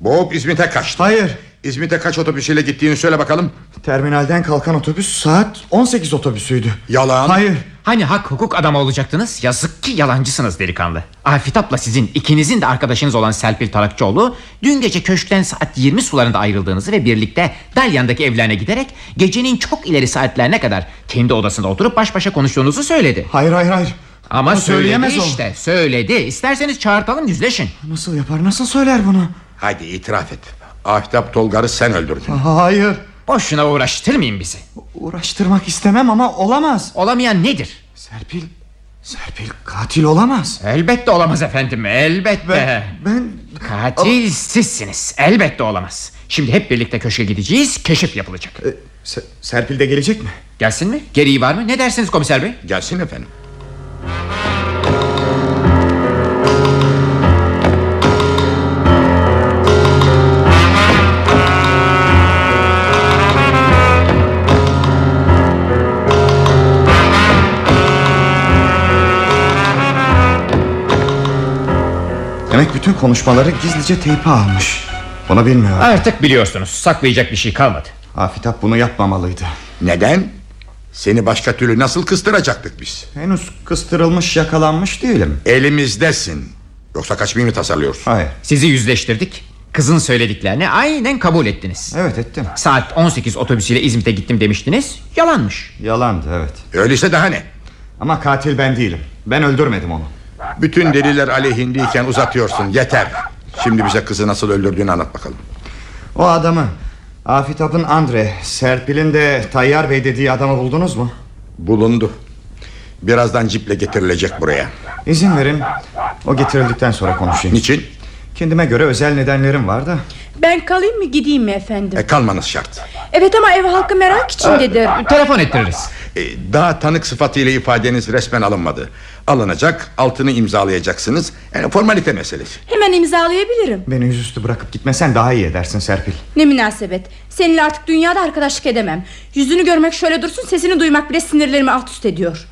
Boğup İzmit'e kaçtı. Hayır. İzmit'e kaç otobüsüyle gittiğini söyle bakalım. Terminalden kalkan otobüs saat 18 otobüsüydü. Yalan. Hayır. Hani hak hukuk adamı olacaktınız? Yazık ki yalancısınız delikanlı. Afitap'la sizin ikinizin de arkadaşınız olan Serpil Tarakçıoğlu... ...dün gece köşkten saat 20 sularında ayrıldığınızı ve birlikte Dalyan'daki evlerine giderek... ...gecenin çok ileri saatlerine kadar kendi odasında oturup baş başa konuştuğunuzu söyledi. Hayır hayır hayır. Ama Bunu söyledi söyleyemez o. işte söyledi. İsterseniz çağırtalım yüzleşin. Nasıl yapar nasıl söyler bunu? Haydi itiraf et. Ahtap Tolgar'ı sen öldürdün. Hayır. Boşuna uğraştırmayın bizi. Uğraştırmak istemem ama olamaz. Olamayan nedir? Serpil. Serpil katil olamaz. Elbette olamaz efendim elbette. Ben, ben Katil sizsiniz. Elbette olamaz. Şimdi hep birlikte köşke gideceğiz. Keşif yapılacak. E, Se- Serpil de gelecek mi? Gelsin mi? Gereği var mı? Ne dersiniz komiser bey? Gelsin efendim. Demek bütün konuşmaları gizlice teype almış. Bunu bilmiyor. Artık biliyorsunuz. Saklayacak bir şey kalmadı. Afitap bunu yapmamalıydı. Neden? Seni başka türlü nasıl kıstıracaktık biz? Henüz kıstırılmış yakalanmış değilim. Elimizdesin. Yoksa kaçmayı mı tasarlıyorsun? Hayır. Sizi yüzleştirdik. Kızın söylediklerini aynen kabul ettiniz. Evet ettim. Saat 18 otobüsüyle İzmit'e gittim demiştiniz. Yalanmış. Yalandı evet. Öyleyse daha ne? Ama katil ben değilim. Ben öldürmedim onu. Bütün deliller aleyhindeyken uzatıyorsun. Yeter. Şimdi bize kızı nasıl öldürdüğünü anlat bakalım. O adamı Afitap'ın Andre, Serpil'in de Tayyar Bey dediği adamı buldunuz mu? Bulundu. Birazdan ciple getirilecek buraya. İzin verin. O getirildikten sonra konuşayım. Niçin? Kendime göre özel nedenlerim var da. Ben kalayım mı gideyim mi efendim? E, kalmanız şart. Evet ama ev halkı merak içindedir. Telefon ettiririz. E, daha tanık sıfatıyla ifadeniz resmen alınmadı. Alınacak, altını imzalayacaksınız. Yani formalite meselesi. Hemen imzalayabilirim. Beni yüzüstü bırakıp gitmesen daha iyi edersin Serpil. Ne münasebet. Seninle artık dünyada arkadaşlık edemem. Yüzünü görmek şöyle dursun sesini duymak bile sinirlerimi alt üst ediyor.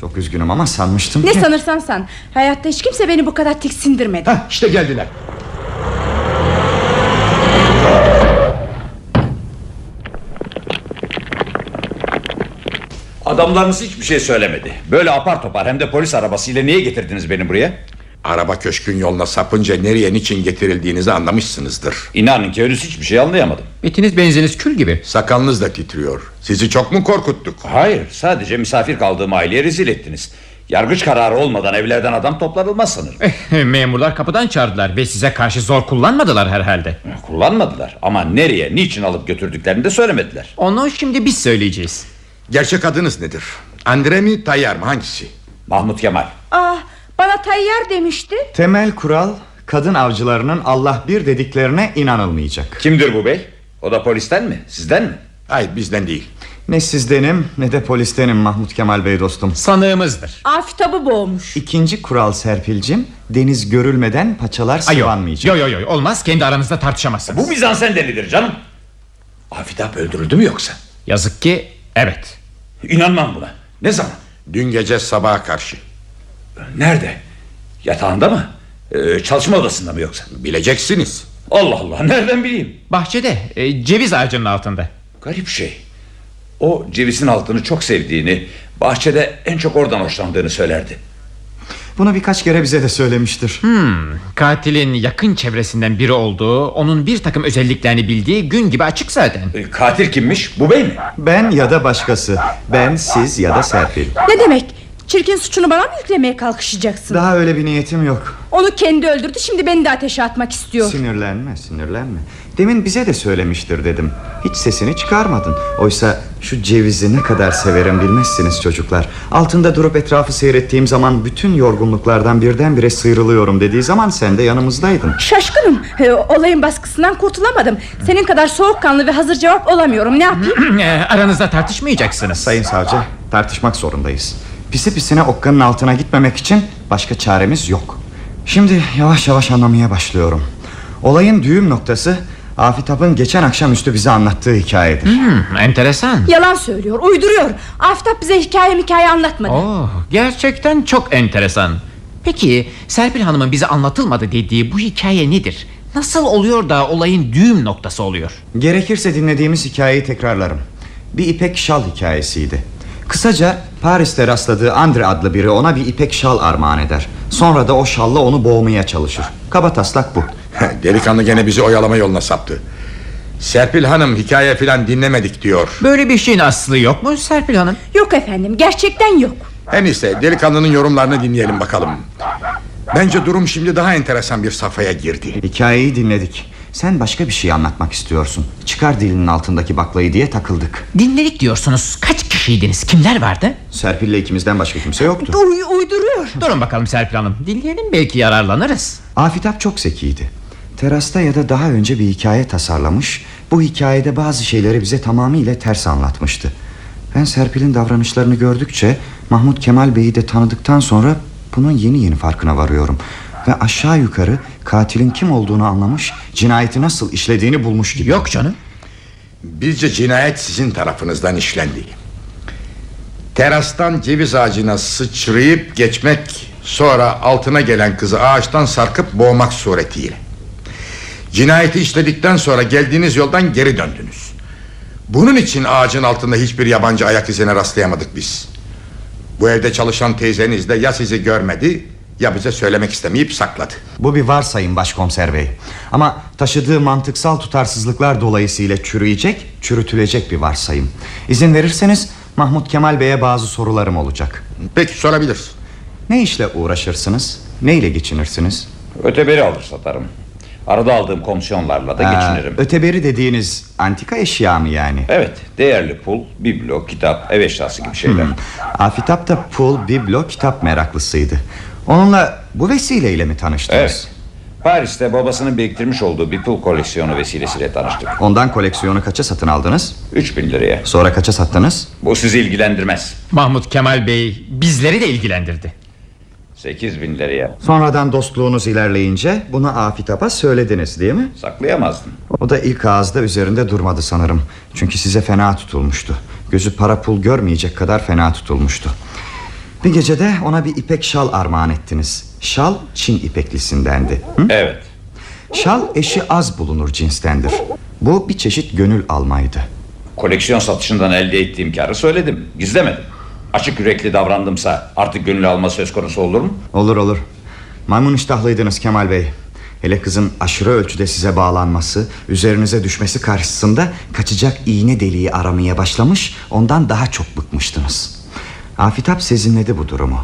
Çok üzgünüm ama sanmıştım Ne ki... sanırsan san. Hayatta hiç kimse beni bu kadar tiksindirmedi. Hah, işte geldiler. Adamlarınız hiçbir şey söylemedi. Böyle apar topar hem de polis arabasıyla niye getirdiniz beni buraya? Araba köşkün yoluna sapınca nereye niçin getirildiğinizi anlamışsınızdır. İnanın ki henüz hiçbir şey anlayamadım. Etiniz benziniz kül gibi. Sakalınız da titriyor. Sizi çok mu korkuttuk? Hayır sadece misafir kaldığım aileye rezil ettiniz. Yargıç kararı olmadan evlerden adam toplanılmaz sanırım. Eh, Memurlar kapıdan çağırdılar ve size karşı zor kullanmadılar herhalde. Kullanmadılar ama nereye niçin alıp götürdüklerini de söylemediler. Onu şimdi biz söyleyeceğiz. Gerçek adınız nedir? Andre mi, Tayyar mı? Hangisi? Mahmut Kemal. Ah bana tayyar demişti. Temel kural kadın avcılarının Allah bir dediklerine inanılmayacak. Kimdir bu bey? O da polisten mi? Sizden mi? Hayır bizden değil. Ne sizdenim ne de polistenim Mahmut Kemal Bey dostum. Sanığımızdır. Afitabı boğmuş. İkinci kural Serpil'cim deniz görülmeden paçalar Ay yok. sıvanmayacak. Yo yo yo olmaz kendi aranızda tartışamazsınız. Bu bizansen delidir canım. Afitap öldürüldü mü yoksa? Yazık ki evet. İnanmam buna. Ne zaman? Dün gece sabaha karşı. Nerede? Yatağında mı? Ee, çalışma odasında mı yoksa? Bileceksiniz. Allah Allah nereden bileyim? Bahçede e, ceviz ağacının altında. Garip şey. O cevizin altını çok sevdiğini, bahçede en çok oradan hoşlandığını söylerdi. Bunu birkaç kere bize de söylemiştir hmm, Katilin yakın çevresinden biri olduğu Onun bir takım özelliklerini bildiği Gün gibi açık zaten E, Katil kimmiş bu bey mi Ben ya da başkası Ben siz ya da Serpil Ne demek? Çirkin suçunu bana mı yüklemeye kalkışacaksın? Daha öyle bir niyetim yok. Onu kendi öldürdü şimdi beni de ateşe atmak istiyor. Sinirlenme sinirlenme. Demin bize de söylemiştir dedim. Hiç sesini çıkarmadın. Oysa şu cevizi ne kadar severim bilmezsiniz çocuklar. Altında durup etrafı seyrettiğim zaman Bütün yorgunluklardan birdenbire sıyrılıyorum dediği zaman Sen de yanımızdaydın. Şaşkınım. Ee, Olayın baskısından kurtulamadım. Senin kadar soğukkanlı ve hazır cevap olamıyorum. Ne yapayım? (clears throat) Ee, Aranızda tartışmayacaksınız. Sayın savcı tartışmak zorundayız Pisi pisine okkanın altına gitmemek için Başka çaremiz yok. Şimdi yavaş yavaş anlamaya başlıyorum. Olayın düğüm noktası Afitap'ın geçen akşamüstü bize anlattığı hikayedir. Hmm, Enteresan. Yalan söylüyor uyduruyor. Aftap bize hikaye hikaye anlatmadı. Oh, Gerçekten çok enteresan. Peki Serpil Hanım'ın bize anlatılmadı dediği bu hikaye nedir? Nasıl oluyor da olayın düğüm noktası oluyor? Gerekirse dinlediğimiz hikayeyi tekrarlarım. Bir ipek şal hikayesiydi Kısaca Paris'te rastladığı Andre adlı biri ona bir ipek şal armağan eder. Sonra da o şalla onu boğmaya çalışır. Kaba taslak bu. (laughs) Delikanlı gene bizi oyalama yoluna saptı. Serpil Hanım hikaye filan dinlemedik diyor. Böyle bir şeyin aslı yok mu Serpil Hanım? Yok efendim gerçekten yok. En iyisi delikanlının yorumlarını dinleyelim bakalım. Bence durum şimdi daha enteresan bir safhaya girdi. Hikayeyi dinledik Sen başka bir şey anlatmak istiyorsun. Çıkar dilinin altındaki baklayı diye takıldık. Dinledik diyorsunuz. Kaç kişiydiniz? Kimler vardı? Serpil'le ikimizden başka kimse yoktu. Uy uyduruyor. Durun bakalım Serpil Hanım. Dinleyelim belki yararlanırız. Afitap çok zekiydi. Terasta ya da daha önce bir hikaye tasarlamış Bu hikayede bazı şeyleri bize tamamıyla ters anlatmıştı. Ben Serpil'in davranışlarını gördükçe Mahmut Kemal Bey'i de tanıdıktan sonra Bunun yeni yeni farkına varıyorum Ve aşağı yukarı katilin kim olduğunu anlamış Cinayeti nasıl işlediğini bulmuş gibi. Yok canım. Bizce cinayet sizin tarafınızdan işlendi. Terastan ceviz ağacına sıçrayıp geçmek Sonra altına gelen kızı ağaçtan sarkıp boğmak suretiyle. Cinayeti işledikten sonra geldiğiniz yoldan geri döndünüz. Bunun için ağacın altında hiçbir yabancı ayak izine rastlayamadık biz. Bu evde çalışan teyzeniz de ya sizi görmedi Ya bize söylemek istemeyip sakladı. Bu bir varsayım başkomiser bey. Ama taşıdığı mantıksal tutarsızlıklar dolayısıyla çürüyecek Çürütülecek bir varsayım. İzin verirseniz Mahmut Kemal Bey'e bazı sorularım olacak. Peki sorabilirsin Ne işle uğraşırsınız? Ne ile geçinirsiniz? Öteberi alır satarım. Arada aldığım komisyonlarla da Ha, geçinirim. Öteberi dediğiniz antika eşya mı yani? Evet değerli pul, biblo, kitap, ev eşyası gibi şeyler. Hmm. Afitap da pul, biblo, kitap meraklısıydı Onunla bu vesileyle mi tanıştınız? Evet. Paris'te babasının biriktirmiş olduğu bir pul koleksiyonu vesilesiyle tanıştık. Ondan koleksiyonu kaça satın aldınız? 3000 liraya. Sonra kaça sattınız? Bu sizi ilgilendirmez. Mahmut Kemal Bey bizleri de ilgilendirdi. 8000 liraya. Sonradan dostluğunuz ilerleyince bunu Afitap'a söylediniz değil mi? Saklayamazdın. O da ilk ağızda üzerinde durmadı sanırım. Çünkü size fena tutulmuştu. Gözü para pul görmeyecek kadar fena tutulmuştu Bir gecede ona bir ipek şal armağan ettiniz. Şal Çin ipeklisindendi Hı? Evet. Şal eşi az bulunur cinstendir. Bu bir çeşit gönül almaydı. Koleksiyon satışından elde ettiğim karı söyledim. Gizlemedim. Açık yürekli davrandımsa artık gönül alma söz konusu olur mu? Olur olur. Maymun iştahlıydınız Kemal Bey. Hele kızın aşırı ölçüde size bağlanması Üzerinize düşmesi karşısında Kaçacak iğne deliği aramaya başlamış Ondan daha çok bıkmıştınız Afitap sezinledi bu durumu.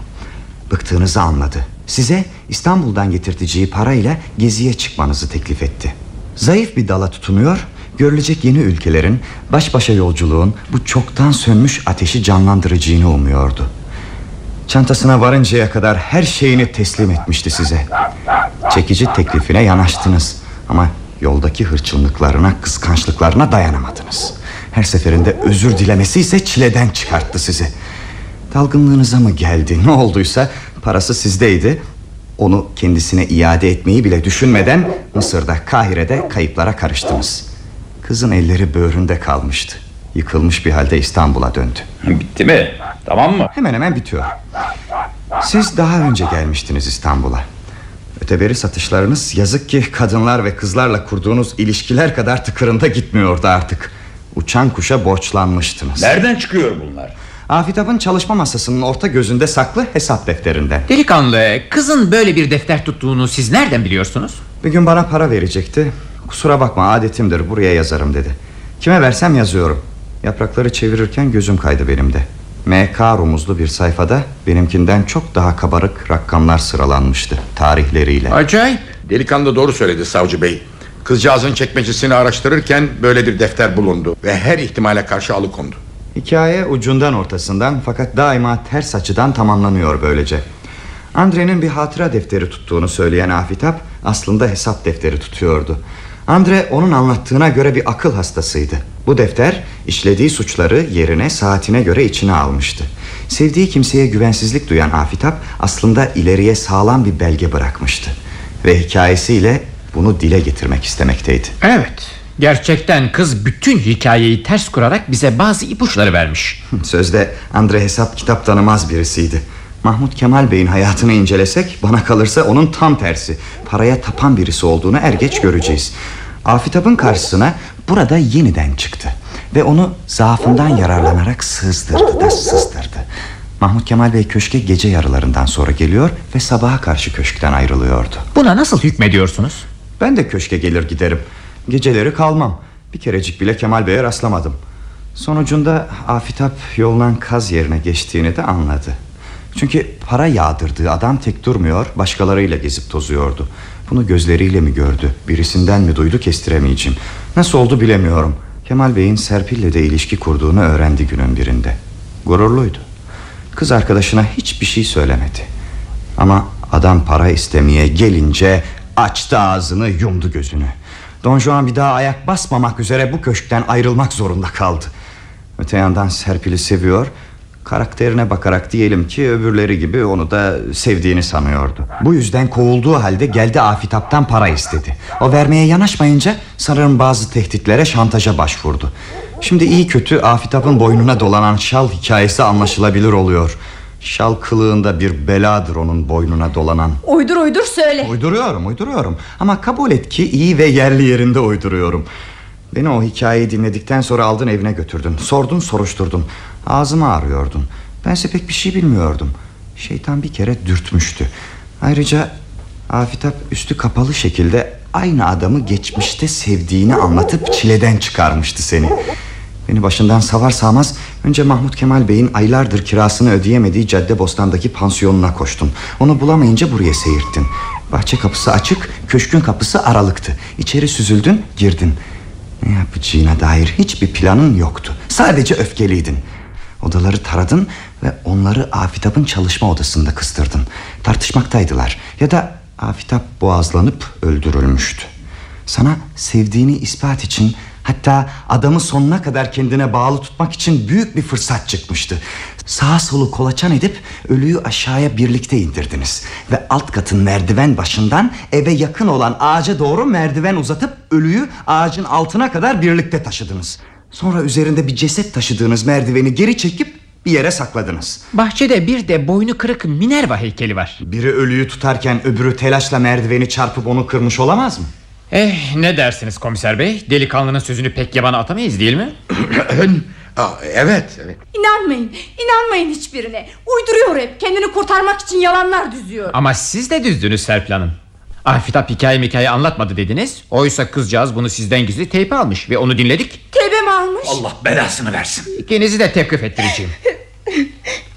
Bıktığınızı anladı. Size İstanbul'dan getirteceği parayla Geziye çıkmanızı teklif etti. Zayıf bir dala tutunuyor Görülecek yeni ülkelerin Baş başa yolculuğun Bu çoktan sönmüş ateşi canlandıracağını umuyordu. Çantasına varıncaya kadar her şeyini teslim etmişti size. Çekici teklifine yanaştınız Ama yoldaki hırçınlıklarına, kıskançlıklarına dayanamadınız. Her seferinde özür dilemesi ise çileden çıkarttı sizi Dalgınlığınıza mı geldi? Ne olduysa parası sizdeydi. Onu kendisine iade etmeyi bile düşünmeden Mısır'da Kahire'de kayıplara karıştınız. Kızın elleri böğründe kalmıştı. Yıkılmış bir halde İstanbul'a döndü. Bitti mi? Tamam mı? Hemen hemen bitiyor. Siz daha önce gelmiştiniz İstanbul'a. Öteberi satışlarınız yazık ki kadınlar ve kızlarla kurduğunuz ilişkiler kadar tıkırında gitmiyordu artık. Uçan kuşa borçlanmıştınız. Nereden çıkıyor bunlar? Afitap'ın çalışma masasının orta gözünde saklı hesap defterinden. Delikanlı kızın böyle bir defter tuttuğunu siz nereden biliyorsunuz? Bir gün bana para verecekti. Kusura bakma adetimdir buraya yazarım dedi. Kime versem yazıyorum. Yaprakları çevirirken gözüm kaydı benim de. MK rumuzlu bir sayfada benimkinden çok daha kabarık rakamlar sıralanmıştı tarihleriyle. Acayip. Delikanlı doğru söyledi savcı bey. Kızcağızın çekmecesini araştırırken böyle bir defter bulundu ve her ihtimale karşı alıkondu. Hikaye ucundan ortasından fakat daima ters açıdan tamamlanıyor böylece. Andre'nin bir hatıra defteri tuttuğunu söyleyen Afitap aslında hesap defteri tutuyordu. Andre onun anlattığına göre bir akıl hastasıydı. Bu defter işlediği suçları yerine saatine göre içine almıştı. Sevdiği kimseye güvensizlik duyan Afitap aslında ileriye sağlam bir belge bırakmıştı. Ve hikayesiyle bunu dile getirmek istemekteydi. Evet. Gerçekten kız bütün hikayeyi ters kurarak bize bazı ipuçları vermiş. Sözde Andre hesap kitap tanımaz birisiydi. Mahmut Kemal Bey'in hayatını incelesek bana kalırsa onun tam tersi. Paraya tapan birisi olduğunu er geç göreceğiz. Afitap'ın karşısına burada yeniden çıktı. Ve onu zaafından yararlanarak sızdırdı da sızdırdı. Mahmut Kemal Bey köşke gece yarılarından sonra geliyor ve sabaha karşı köşkten ayrılıyordu. Buna nasıl hükmediyorsunuz? Ben de köşke gelir giderim. Geceleri kalmam. Bir kerecik bile Kemal Bey'e rastlamadım. Sonucunda Afitap yoldan kaz yerine geçtiğini de anladı. Çünkü para yağdırdığı adam tek durmuyor Başkalarıyla gezip tozuyordu. Bunu gözleriyle mi gördü Birisinden mi duydu kestiremeyeceğim. Nasıl oldu bilemiyorum. Kemal Bey'in Serpil'le de ilişki kurduğunu öğrendi günün birinde. Gururluydu. Kız arkadaşına hiçbir şey söylemedi. Ama adam para istemeye gelince Açtı ağzını yumdu gözünü Don Juan bir daha ayak basmamak üzere bu köşkten ayrılmak zorunda kaldı Öte yandan Serpil'i seviyor Karakterine bakarak diyelim ki öbürleri gibi onu da sevdiğini sanıyordu. Bu yüzden kovulduğu halde geldi Afitap'tan para istedi. O vermeye yanaşmayınca sanırım bazı tehditlere şantaja başvurdu. Şimdi iyi kötü Afitap'ın boynuna dolanan şal hikayesi anlaşılabilir oluyor. Şal kılığında bir beladır onun boynuna dolanan. Uydur uydur söyle. Uyduruyorum uyduruyorum ama kabul et ki iyi ve yerli yerinde uyduruyorum. Beni o hikayeyi dinledikten sonra aldın evine götürdün. Sordun soruşturdun. Ağzımı ağrıyordun. Bense pek bir şey bilmiyordum. Şeytan bir kere dürtmüştü. Ayrıca Afitap üstü kapalı şekilde aynı adamı geçmişte sevdiğini anlatıp çileden çıkarmıştı seni. Beni başından savar sağmaz önce Mahmut Kemal Bey'in aylardır kirasını ödeyemediği Cadde Bostan'daki pansiyonuna koştun. Onu bulamayınca buraya seyirttin. Bahçe kapısı açık, köşkün kapısı aralıktı. İçeri süzüldün, girdin. Ne yapacağına dair hiçbir planın yoktu. Sadece öfkeliydin. Odaları taradın ve onları Afitap'ın çalışma odasında kıstırdın. Tartışmaktaydılar ya da Afitap boğazlanıp öldürülmüştü. Sana sevdiğini ispat için hatta adamı sonuna kadar kendine bağlı tutmak için büyük bir fırsat çıkmıştı. Sağa solu kolaçan edip ölüyü aşağıya birlikte indirdiniz. Ve alt katın merdiven başından eve yakın olan ağaca doğru merdiven uzatıp ölüyü ağacın altına kadar birlikte taşıdınız. Sonra üzerinde bir ceset taşıdığınız merdiveni geri çekip bir yere sakladınız. Bahçede bir de boynu kırık Minerva heykeli var. Biri ölüyü tutarken öbürü telaşla merdiveni çarpıp onu kırmış olamaz mı? Eh ne dersiniz komiser bey? Delikanlının sözünü pek yabana atamayız değil mi? evet, (coughs) evet. İnanmayın, inanmayın hiçbirine. Uyduruyor hep. Kendini kurtarmak için yalanlar düzüyor. Ama siz de düzdünüz Serpil Hanım. Afitap hikaye hikaye anlatmadı dediniz Oysa kızcağız bunu sizden gizli teype almış Ve onu dinledik Teybe mi almış? Allah belasını versin İkinizi de tevkif ettireceğim (laughs)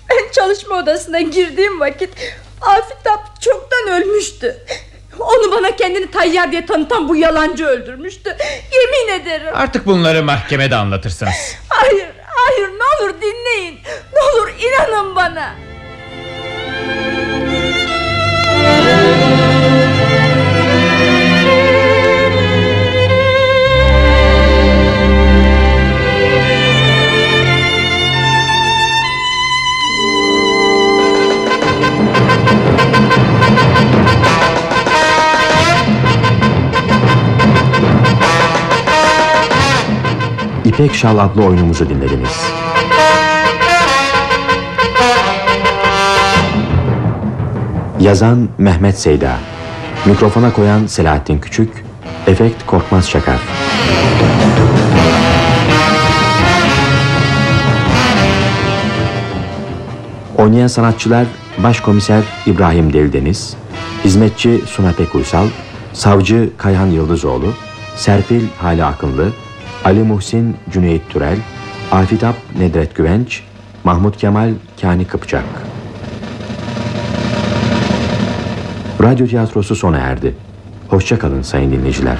Ben çalışma odasına girdiğim vakit Afitap çoktan ölmüştü onu bana kendini tayyar diye tanıtan bu yalancı öldürmüştü. Yemin ederim. Artık bunları mahkemede anlatırsınız. Hayır hayır ne olur dinleyin. Ne olur inanın bana İpek Şal adlı oyunumuzu dinlediniz. Yazan Mehmet Seyda. Mikrofona koyan Selahattin Küçük. Efekt Korkmaz Çakar. Oynayan sanatçılar Başkomiser İbrahim Deldeniz, Hizmetçi Suna Pekuysal, Savcı Kayhan Yıldızoğlu, Serpil Hale Akınlı, Ali Muhsin Cüneyt Türel, Afitap Nedret Güvenç, Mahmut Kemal Kani Kıpçak. Radyo tiyatrosu sona erdi. Hoşça kalın sayın dinleyiciler.